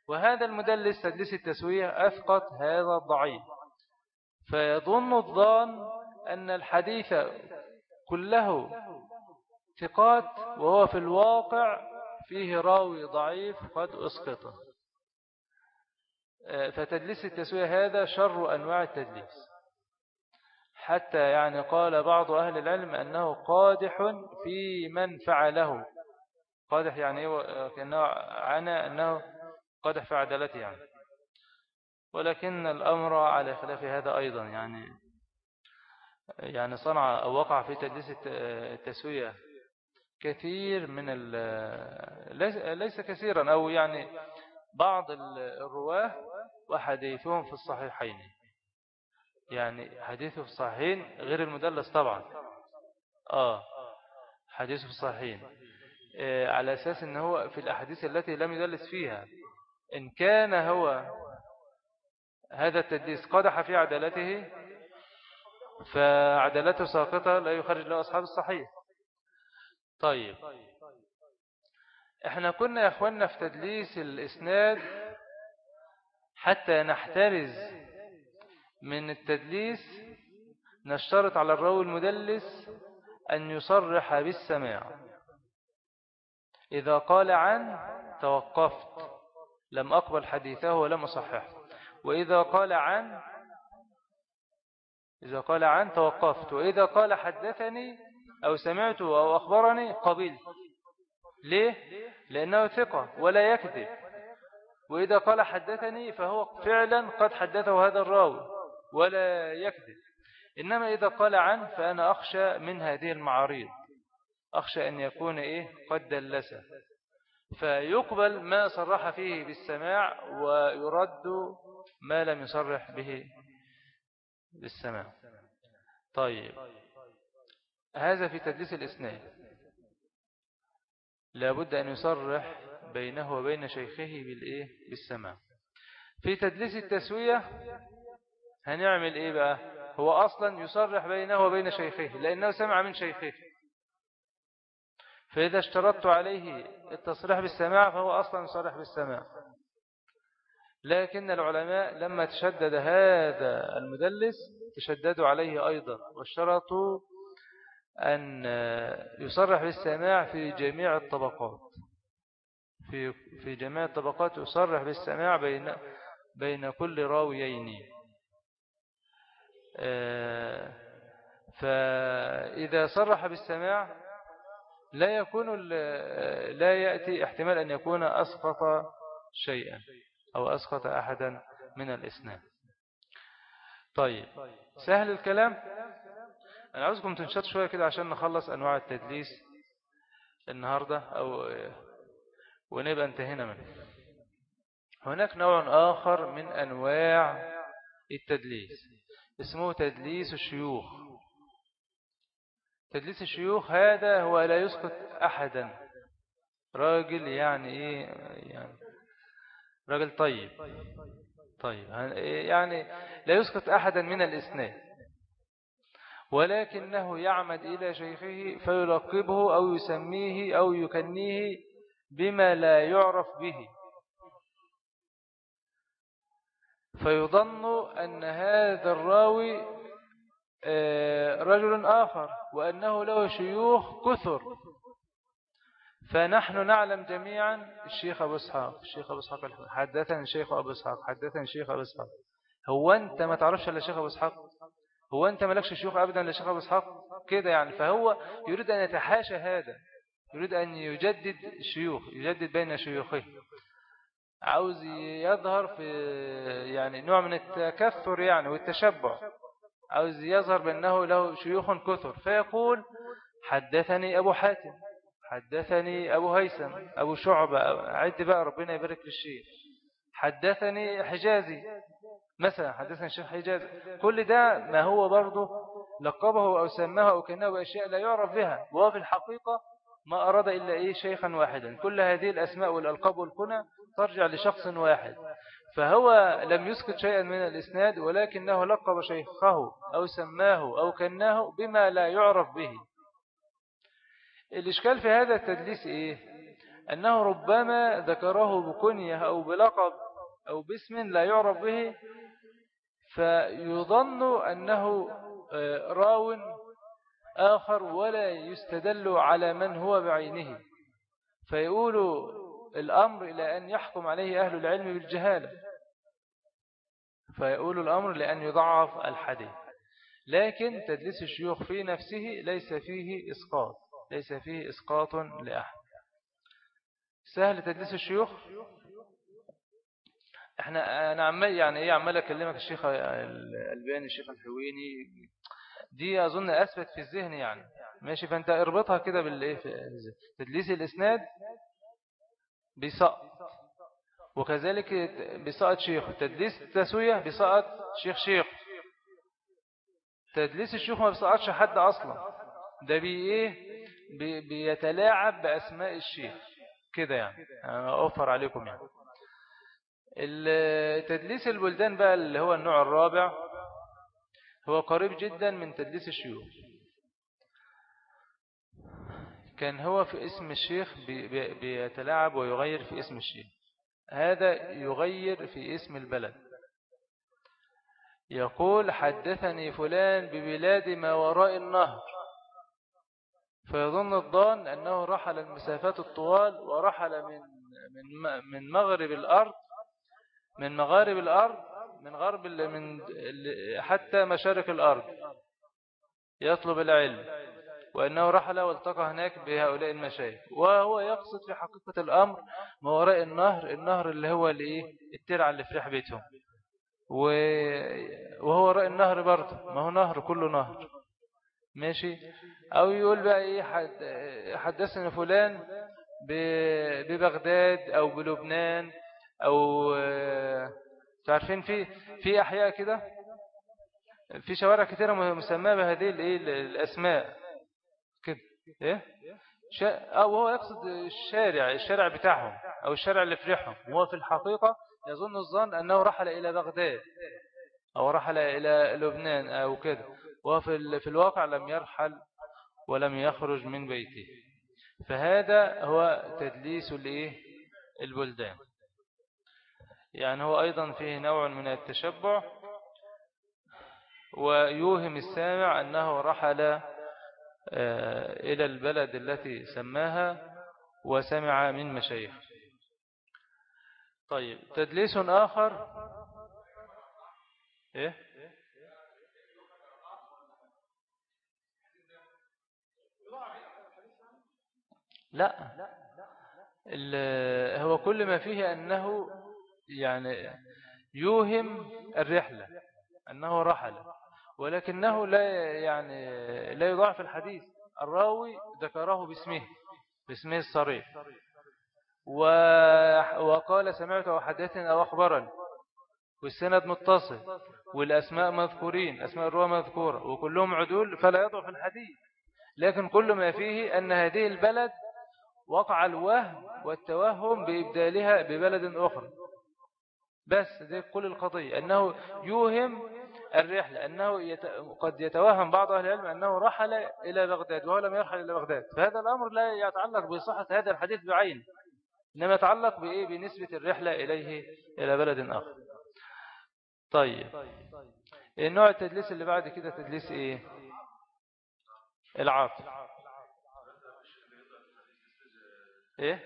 وهذا المدلس تدليس التسوية أثقت هذا الضعيف. فيظن الظان أن الحديث كله ثقات وهو في الواقع فيه راوي ضعيف قد أسقطه فتدليس التسوية هذا شر أنواع التدليس. حتى يعني قال بعض أهل العلم أنه قادح في من فعله قادح يعني؟ كأنه عانى أنه قادح في عدالته يعني ولكن الأمر على خلاف هذا أيضا يعني يعني صنع أو وقع في تدليس التسوية كثير من ليس كثيرا أو يعني بعض الرواة وحديثهم في الصحيحين يعني حديثه في الصحيحين غير المدلس طبعا. آه حديثه في الصحيحين آه على أساس أنه هو في الأحاديث التي لم يدلس فيها. إن كان هو هذا التدليس قدح في عدالته فعدالته ساقطة لا يخرج له أصحاب الصحيح. طيب. إحنا كنا يا اخوانا في تدليس الإسناد حتى نحترز من التدليس نشترط على الراوي المدلس أن يصرح بالسماع. إذا قال عن توقفت لم أقبل حديثه ولم أصححه. وإذا قال عن إذا قال عن توقفت. وإذا قال حدثني أو سمعت أو أخبرني قبلت. ليه؟ لأنه ثقة ولا يكذب. وإذا قال حدثني فهو فعلا قد حدثه هذا الراوي. ولا يكذب. إنما إذا قال عن فأنا أخشى من هذه المعاريض أخشى أن يكون إيه؟ قد دلسه فيقبل ما صرح فيه بالسماع ويرد ما لم يصرح به بالسماع. طيب. هذا في تدليس الإسناد لابد أن يصرح بينه وبين شيخه بالإيه؟ بالسماع. في تدليس التسوية هنعمل إيه بقى؟ هو أصلا يصرح بينه وبين شيخه لأنه سمع من شيخه. فإذا اشترطت عليه التصريح بالسماع فهو أصلا يصرح بالسماع. لكن العلماء لما تشدد هذا المدلس تشددوا عليه أيضا. واشترطوا أن يصرح بالسماع في جميع الطبقات. في في جميع الطبقات يصرح بالسماع بين بين كل راويين. فإذا صرح بالسماع لا يكون لا يأتي احتمال أن يكون أسقط شيئا أو أسقط أحدا من الإسناد. طيب سهل الكلام؟ أنا عاوزكم تنشط شوية كده عشان نخلص أنواع التدليس النهاردة أو ونبقى انتهينا منه هناك نوع آخر من أنواع التدليس. اسمه تدليس الشيوخ. تدليس الشيوخ هذا هو لا يسقط أحدا. راجل يعني إيه يعني راجل طيب. طيب يعني لا يسقط أحدا من الإسناد. ولكنه يعمد إلى شيخه فيلقبه أو يسميه أو يكنيه بما لا يعرف به. فيظن أن هذا الراوي آه، رجل آخر وأنه له شيوخ كثر. فنحن نعلم جميعا الشيخ أبو إسحاق. الشيخ أبو إسحاق حدثنا الشيخ أبو إسحاق حدثنا الشيخ أبو إسحاق. هو أنت ما تعرفش إلا الشيخ أبو إسحاق؟ هو أنت مالكش شيوخ أبدا للشيخ أبو إسحاق؟ كده يعني. فهو يريد أن يتحاشى هذا يريد أن يجدد شيوخ يجدد بين شيوخه عاوز يظهر في يعني نوع من التكثر يعني والتشبع. عاوز يظهر بأنه له شيوخ كثر. فيقول حدثني أبو حاتم حدثني أبو هيثم أبو شعبة عد بقى ربنا يبارك للشيخ حدثني حجازي مثلا حدثني الشيخ حجازي. كل ده ما هو برضه لقبه أو سماه أو كنه بأشياء لا يعرف بها. وهو في الحقيقة ما أراد إلا إيه؟ شيخا واحدا. كل هذه الأسماء والألقاب والكنى ترجع لشخص واحد. فهو لم يسكت شيئا من الإسناد ولكنه لقب شيخه أو سماه أو كناه بما لا يعرف به. الإشكال في هذا التدليس إيه؟ أنه ربما ذكره بكنية أو بلقب أو باسم لا يعرف به فيظن أنه آه، راو آخر ولا يستدل على من هو بعينه. فيقول الأمر إلى أن يحكم عليه أهل العلم بالجهالة. فيقول الأمر لأن يضعف الحديث. لكن تدليس الشيوخ في نفسه ليس فيه إسقاط ليس فيه إسقاط لأحد. سهل تدليس الشيوخ؟ إحنا أنا عمال يعني إيه عمال أكلمك الشيخ الألباني الشيخ الحويني. دي أظن أثبت في الذهن يعني. ماشي فأنت اربطها كده بالإيه تدليس الإسناد بيسقط وكذلك بيسقط شيخ. تدليس التسوية بيسقط شيخ شيخ. تدليس الشيوخ ما بيسقطش حد أصلا. ده بي إيه؟ بي بيتلاعب بأسماء الشيخ. كده يعني. أوفر عليكم يعني. تدليس البلدان بقى اللي هو النوع الرابع هو قريب جدا من تدليس الشيوخ. كان هو في اسم الشيخ بيتلاعب ويغير في اسم الشيخ. هذا يغير في اسم البلد. يقول حدثني فلان ببلاد ما وراء النهر. فيظن الضان أنه رحل المسافات الطوال ورحل من من من مغرب الأرض من مغارب الأرض من غرب من حتى مشارق الأرض. يطلب العلم. وأنه رحل والتقى هناك بهؤلاء المشايخ. وهو يقصد في حقيقة الأمر ما وراء النهر النهر اللي هو الايه الترعة اللي في بيتهم. وهو وراء النهر برضه. ما هو نهر كله نهر. ماشي؟ أو يقول بقى إيه؟ حدثنا فلان ببغداد أو بلبنان أو تعرفين في في أحياء كده؟ في شوارع كثيرة مسمى بهذه الأسماء. إيه؟ أو هو يقصد الشارع الشارع بتاعهم أو الشارع اللي في ريحهم وهو في الحقيقة يظن الظن أنه رحل إلى بغداد أو رحل إلى لبنان أو كده. وهو في الواقع لم يرحل ولم يخرج من بيته. فهذا هو تدليس البلدان. يعني هو أيضا فيه نوع من التشبع ويوهم السامع أنه رحل إلى البلد التي سماها وسمع من مشايخ. طيب تدليس آخر؟ إيه؟ لا. هو كل ما فيه أنه يعني يوهم الرحلة أنه رحل ولكنه لا يعني لا يضاعف الحديث. الراوي ذكره باسمه باسمه الصريح. وقال سمعت أو حدثني أو أخبرني. والسند متصل والأسماء مذكورين أسماء الرواة مذكورة وكلهم عدول فلا يضعف الحديث. لكن كل ما فيه أن هذه البلد وقع الوهم والتوهم بإبدالها ببلد أخرى بس دي كل القضية. أنه يوهم الرحلة أنه يت... قد يتوهم بعض أهل العلم أنه رحل إلى بغداد وهو لم يرحل إلى بغداد. فهذا الأمر لا يتعلق بصحة هذا الحديث بعين إنما يتعلق بإيه؟ بنسبة الرحلة إليه إلى بلد آخر. طيب. النوع التدليس اللي بعد كده تدليس إيه؟ العاطف. إيه؟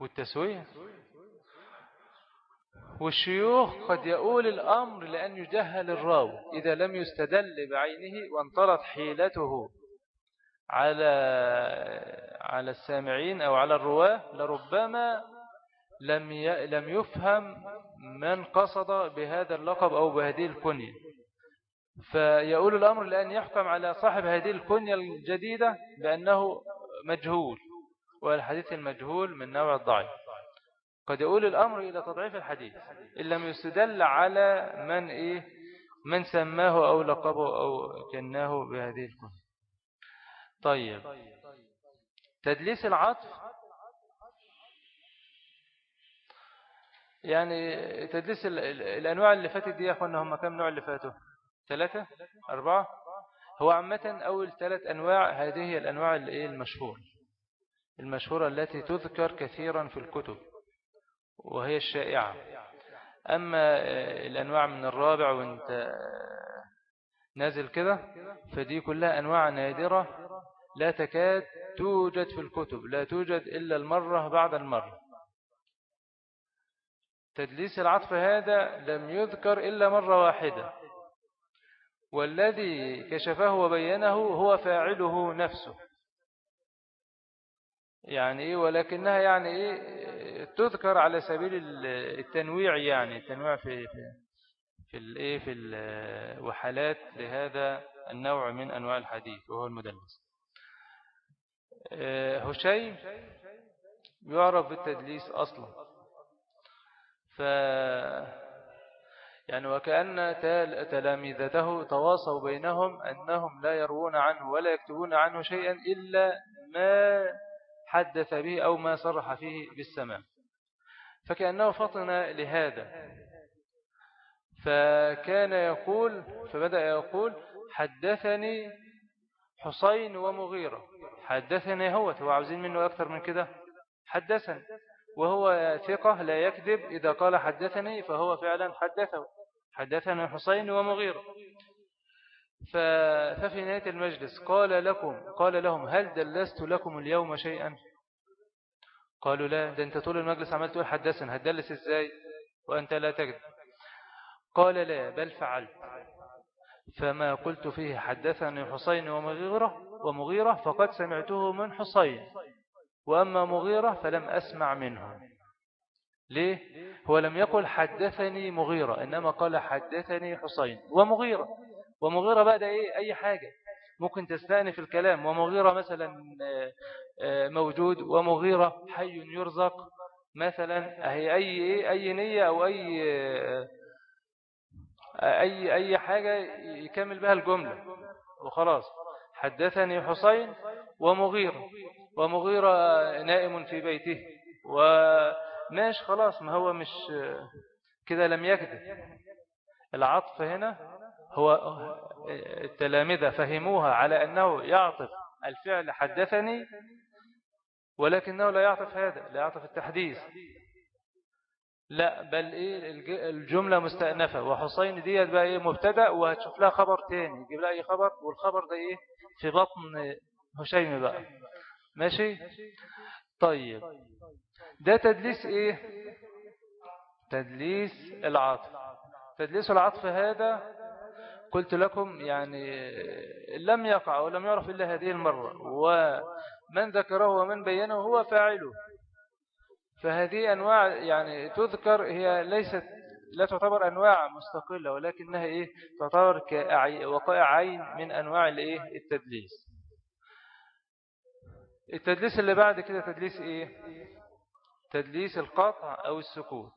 والتسوية. والشيوخ قد يقول الأمر لأن يجهل الراوي إذا لم يستدل بعينه وانطلت حيلته على على السامعين أو على الرواة لربما لم لم يفهم من قصد بهذا اللقب أو بهذه الكنية. فيقول الأمر لأن يحكم على صاحب هذه الكنية الجديدة بأنه مجهول والحديث المجهول من نوع الضعيف قد يقول الأمر إلى تضعيف الحديث إن لم يستدل على من إيه؟ من سماه أو لقبه أو كناه بهذه الكنية طيب. تدليس العطف. يعني تدليس الأنواع اللي فاتت دي يا أخوانا هم كم نوع اللي فاتوا؟ ثلاثة؟ أربعة؟ هو عامة أول ثلاث أنواع هذه الأنواع المشهورة المشهورة التي تذكر كثيرا في الكتب. وهي الشائعة. أما الأنواع من الرابع وانت نازل كده فدي كلها أنواع نادرة لا تكاد توجد في الكتب لا توجد إلا المرة بعد المرة. تدليس العطف هذا لم يذكر إلا مرة واحدة. والذي كشفه وبينه هو فاعله نفسه. يعني إيه؟ ولكنها يعني إيه؟ تذكر على سبيل التنويع يعني التنويع في في في الايه في الوحالات لهذا النوع من أنواع الحديث وهو المدلس. آه، هشيم يعرف بالتدليس أصلا. ف يعني وكأن تلاميذته تواصوا بينهم أنهم لا يروون عنه ولا يكتبون عنه شيئا إلا ما حدث به أو ما صرح فيه بالسماع. فكأنه فطن لهذا. فكان يقول فبدأ يقول حدثني حسين ومغيرة. حدثني هو هو عاوزين منه أكثر من كده؟ حدثني. وهو ثقة لا يكذب إذا قال حدثني فهو فعلا حدثه. حدثني حسين ومغيرة. ففي نهاية المجلس قال لكم قال لهم هل دلست لكم اليوم شيئا؟ قالوا لا ده انت طول المجلس عملت تقول حدثنا هتدلس إزاي؟ وانت لا تكذب قال لا بل فعلت. فما قلت فيه حدثني حسين ومغيرة ومغيرة فقد سمعته من حسين. وأما مغيرة فلم أسمع منه. ليه؟ هو لم يقل حدثني مغيرة إنما قال حدثني حسين ومغيرة. ومغيرة بعد إيه؟ أي حاجة. ممكن تستأنف الكلام. ومغيرة مثلا آه، آه، موجود. ومغيرة حي يرزق. مثلا أي أي أي نية أو أي آه، أي أي حاجة يكمل بها الجملة. وخلاص. حدثني حسين ومغيرة. ومغيرة نائم في بيته. وماش خلاص ما هو مش كده لم يكذب. العطف هنا هو التلامذة فهموها على أنه يعطف الفعل حدثني ولكنه لا يعطف هذا لا يعطف التحديث. لا بل إيه الجملة مستأنفة. وحسين ديت بقى إيه مبتدأ وهتشوف لها خبر تاني يجيب لها أي خبر والخبر ده إيه في بطن هشيم بقى. ماشي؟ طيب. ده تدليس إيه؟ تدليس العطف. تدليس العطف هذا قلت لكم يعني لم يقع ولم يعرف إلا هذه المرة ومن ذكره ومن بينه هو فاعله. فهذه أنواع يعني تذكر هي ليست لا تعتبر أنواع مستقلة ولكنها إيه؟ تعتبر كوقائع عين من أنواع الإيه؟ التدليس. التدليس اللي بعد كده تدليس إيه؟ تدليس القطع أو السكوت.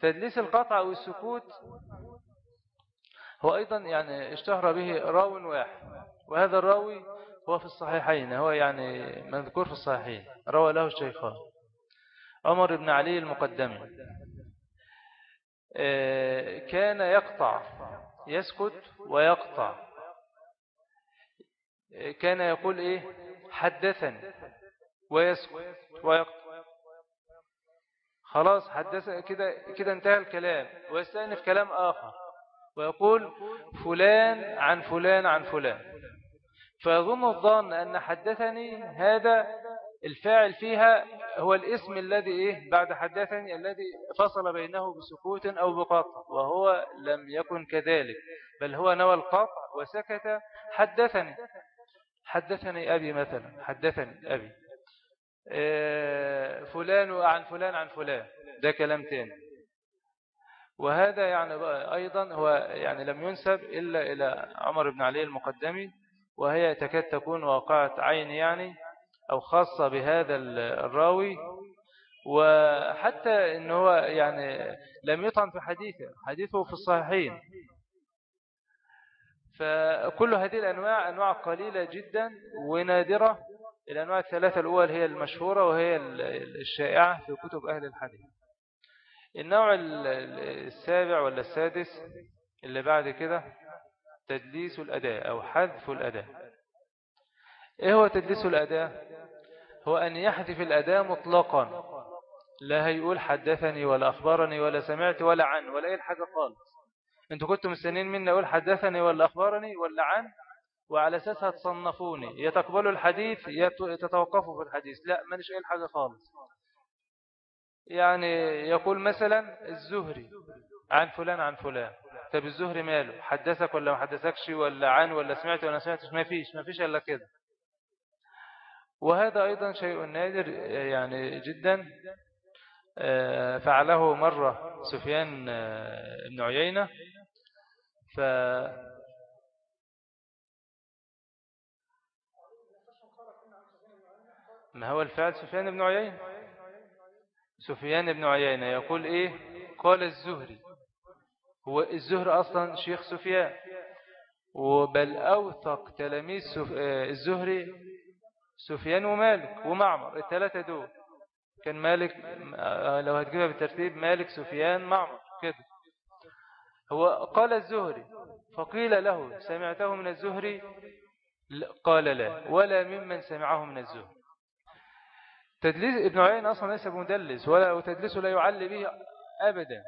تدليس القطع أو السكوت هو أيضا يعني اشتهر به راو واحد وهذا الراوي هو في الصحيحين هو يعني مذكور في الصحيحين روى له الشيخان. عمر بن علي المقدمي. آه، كان يقطع يسكت ويقطع. آه، كان يقول إيه؟ حدثني ويسكت ويقطع. خلاص حدث كده كده انتهى الكلام ويستأنف كلام آخر. ويقول فلان عن فلان عن فلان. فيظن الظن أن حدثني هذا الفاعل فيها هو الاسم الذي إيه بعد حدثني الذي فصل بينه بسكوت أو بقطع وهو لم يكن كذلك بل هو نوى القطع وسكت. حدثني حدثني أبي مثلا حدثني أبي. آه، فلان عن فلان عن فلان ده كلام تاني. وهذا يعني أيضا هو يعني لم ينسب إلا إلى عمر بن علي المقدمي وهي تكاد تكون واقعة عين يعني أو خاصة بهذا الراوي. وحتى أنه هو يعني لم يطعن في حديثه حديثه في الصحيحين. فكل هذه الأنواع أنواع قليلة جدا ونادرة. الأنواع الثلاثة الأول هي المشهورة وهي الشائعة في كتب أهل الحديث. النوع السابع ولا السادس اللي بعد كده؟ تدليس الأداء أو حذف الأداء. إيه هو تدليس الأداء؟ هو أن يحذف الأداء مطلقا. لا هيقول حدثني ولا أخبرني ولا سمعت ولا عن ولا أي حاجة خالص. أنتوا كنتوا مستنين مني أقول حدثني ولا أخبرني ولا عن؟ وعلى أساسها تصنفوني يتقبلوا الحديث يتتوقفوا في الحديث. لا ما نش أي حاجة خالص. يعني يقول مثلا الزهري عن فلان عن فلان. طب الزهري ماله؟ حدثك ولا ما حدثكش؟ ولا عن ولا سمعت ولا سمعتش؟ ما فيش ما فيش إلا كده. وهذا أيضا شيء نادر يعني جدا. آه، فعله مرة سفيان آه، بن عيينة. ف ما هو الفعل سفيان بن عيينة؟ سفيان بن عيينة يقول إيه؟ قال الزهري. هو الزهري أصلا شيخ سفيان. وبل أوثق تلاميذ آه، الزهري سفيان ومالك ومعمر الثلاثة دول. كان مالك آه، لو هتجيبها بالترتيب مالك سفيان معمر كده. هو قال الزهري فقيل له سمعته من الزهري؟ قال لا. ولا ممن سمعه من الزهري. تدليس ابن عين أصلا ليس بمدلس ولا تدليسه لا يعلي به أبدا.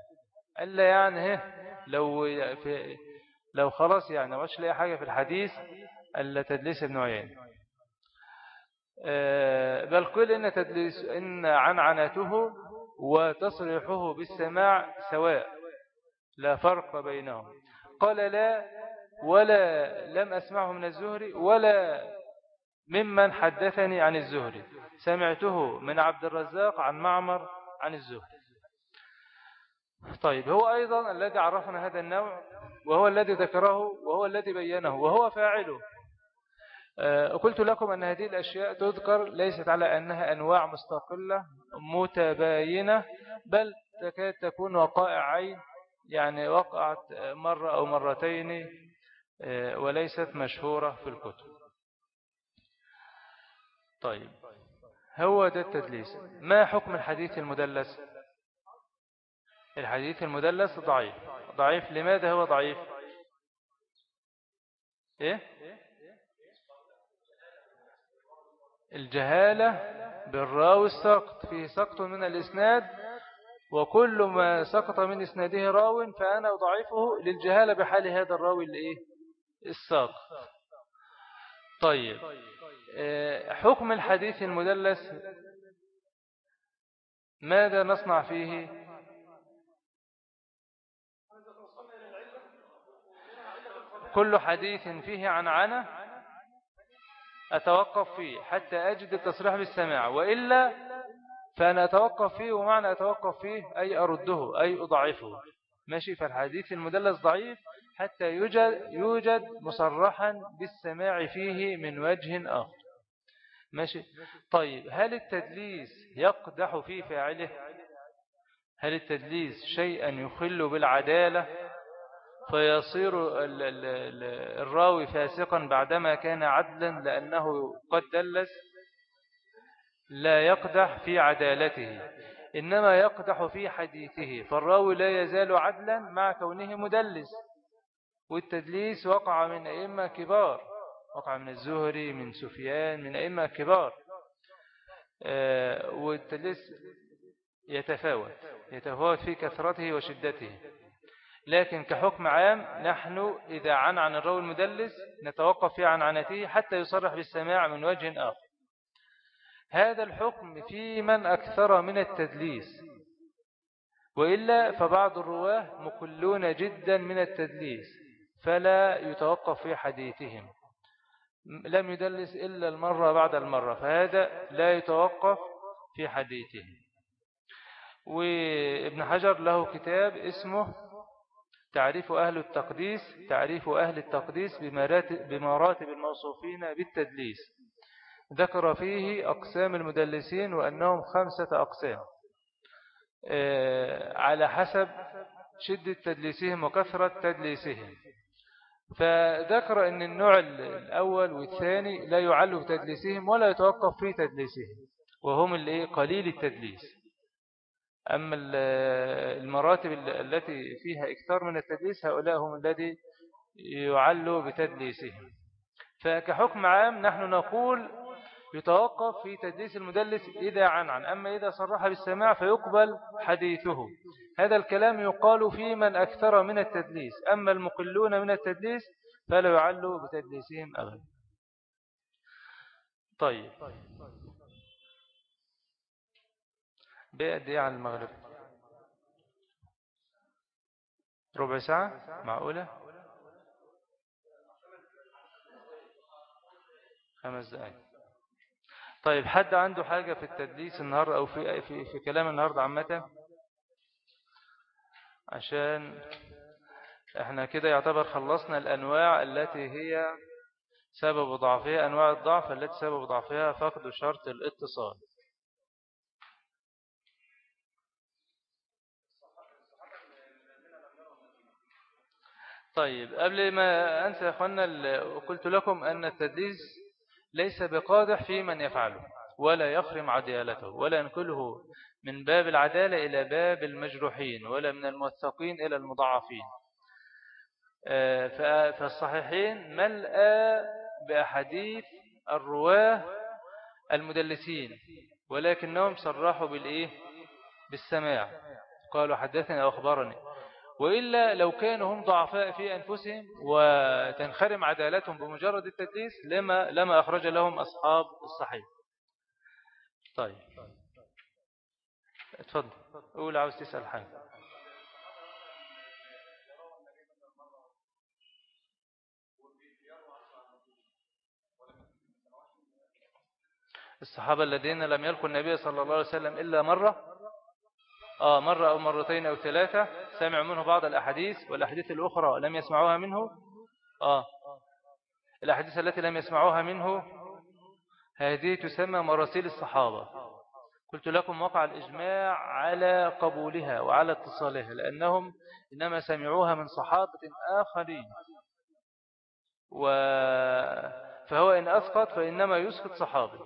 ألا يعني هه لو في لو خلاص يعني ما لاقي حاجة في الحديث ألا تدليس ابن عين آه، بل قل إن, تدليس إن عنعنته وتصريحه بالسماع سواء لا فرق بينهم. قال لا ولا لم أسمعه من الزهري ولا ممن حدثني عن الزهري. سمعته من عبد الرزاق عن معمر عن الزهري. طيب هو أيضا الذي عرفنا هذا النوع وهو الذي ذكره وهو الذي بينه وهو فاعله. آه، قلت لكم أن هذه الأشياء تذكر ليست على أنها أنواع مستقلة متباينة بل تكاد تكون وقائع عين يعني وقعت مرة أو مرتين آه، وليست مشهورة في الكتب. طيب. هو ده التدليس. ما حكم الحديث المدلس؟ الحديث المدلس ضعيف. ضعيف لماذا هو ضعيف؟ إيه؟ الجهالة بالراوي السقط. فيه سقط من الإسناد وكل ما سقط من إسناده راو فأنا أضعفه للجهالة بحال هذا الراوي الإيه؟ الساقط طيب. آه، حكم الحديث المدلس ماذا نصنع فيه؟ كل حديث فيه عن عنة أتوقف فيه حتى أجد التصريح بالسماع وإلا فأنا أتوقف فيه ومعنى أتوقف فيه أي أرده أي أضعفه. ماشي فالحديث المدلس ضعيف حتى يوجد, يوجد مصرحا بالسماع فيه من وجه آخر. ماشي؟ طيب هل التدليس يقدح في فاعله؟ هل التدليس شيئا يخل بالعدالة؟ فيصير الراوي فاسقا بعدما كان عدلا لأنه قد دلس؟ لا يقدح في عدالته إنما يقدح في حديثه فالراوي لا يزال عدلا مع كونه مدلس. والتدليس وقع من أئمة كبار وقع من الزهري من سفيان من أئمة كبار. آه، والتدليس يتفاوت يتفاوت في كثرته وشدته. لكن كحكم عام نحن إذا عن عن الراوي المدلس نتوقف في عنعنته حتى يصرح بالسماع من وجه آخر. هذا الحكم في من أكثر من التدليس. وإلا فبعض الرواة مكلون جدا من التدليس. فلا يتوقف في حديثهم. لم يدلس إلا المرة بعد المرة فهذا لا يتوقف في حديثهم. وابن حجر له كتاب اسمه تعريف أهل التقديس تعريف أهل التقديس بمراتب الموصوفين بالتدليس. ذكر فيه أقسام المدلسين وأنهم خمسة أقسام. آه، على حسب شدة تدليسهم وكثرة تدليسهم. فذكر أن النوع الأول والثاني لا يعل بتدليسهم ولا يتوقف في تدليسهم وهم اللي قليل التدليس. أما المراتب التي فيها إكثار من التدليس هؤلاء هم الذي يعلوا بتدليسهم. فكحكم عام نحن نقول يتوقف في تدليس المدلس إذا عن عن أما إذا صرح بالسماع فيقبل حديثه. هذا الكلام يقال في من أكثر من التدليس أما المقلون من التدليس فلا يعلوا بتدليسهم أبدا. طيب. بقد إيه على المغرب. ربع ساعة؟ معقولة؟ خمس دقائق طيب حد عنده حاجة في التدليس النهاردة أو في, في, في كلام النهاردة عامة؟ عشان إحنا كده يعتبر خلصنا الأنواع التي هي سبب ضعفها. أنواع الضعف التي سبب ضعفها فقد شرط الاتصال. طيب قبل ما أنسى يا أخوانا قلت لكم أن التدليس ليس بقادح في من يفعله ولا يخرم عدالته ولا ينقله من باب العدالة إلى باب المجروحين ولا من الموثقين إلى المضعفين آه، فالصحيحين ملأ بأحاديث الرواة المدلسين ولكنهم صرحوا بالإيه؟ بالسماع. قالوا حدثني أو أخبرني. وإلا لو كانوا هم ضعفاء في أنفسهم وتنخرم عدالتهم بمجرد التدليس لما, لما أخرج لهم أصحاب الصحيح. طيب. اتفضل. قول عاوز تسأل حاجة. الصحابة الذين لم يلقوا النبي صلى الله عليه وسلم إلا مرة. آه مرة أو مرتين أو ثلاثة. سمعوا منه بعض الأحاديث والأحاديث الأخرى لم يسمعوها منه؟ آه. الأحاديث التي لم يسمعوها منه؟ هذه تسمى مراسيل الصحابة. قلت لكم وقع الإجماع على قبولها وعلى اتصالها لأنهم إنما سمعوها من صحابة آخرين. و... فهو إن أسقط فإنما يسقط صحابي.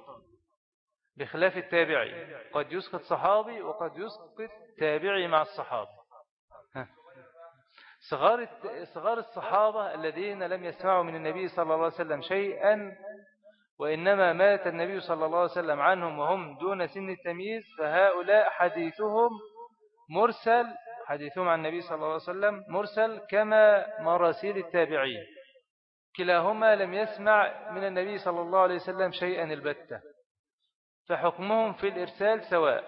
بخلاف التابعي قد يسقط صحابي وقد يسقط تابعي مع الصحابة. صغار صغار الصحابة الذين لم يسمعوا من النبي صلى الله عليه وسلم شيئا وإنما مات النبي صلى الله عليه وسلم عنهم وهم دون سن التمييز فهؤلاء حديثهم مرسل حديثهم عن النبي صلى الله عليه وسلم مرسل كما مراسيل التابعين. كلاهما لم يسمع من النبي صلى الله عليه وسلم شيئا البتة. فحكمهم في الإرسال سواء.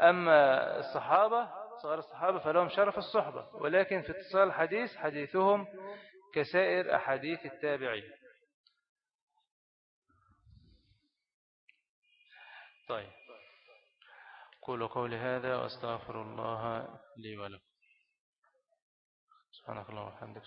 أما الصحابة صغار الصحابة فلهم شرف الصحبة ولكن في اتصال الحديث حديثهم كسائر أحاديث التابعين. طيب. قولوا قولي هذا وأستغفر الله لي ولكم. سبحانك اللهم وبحمدك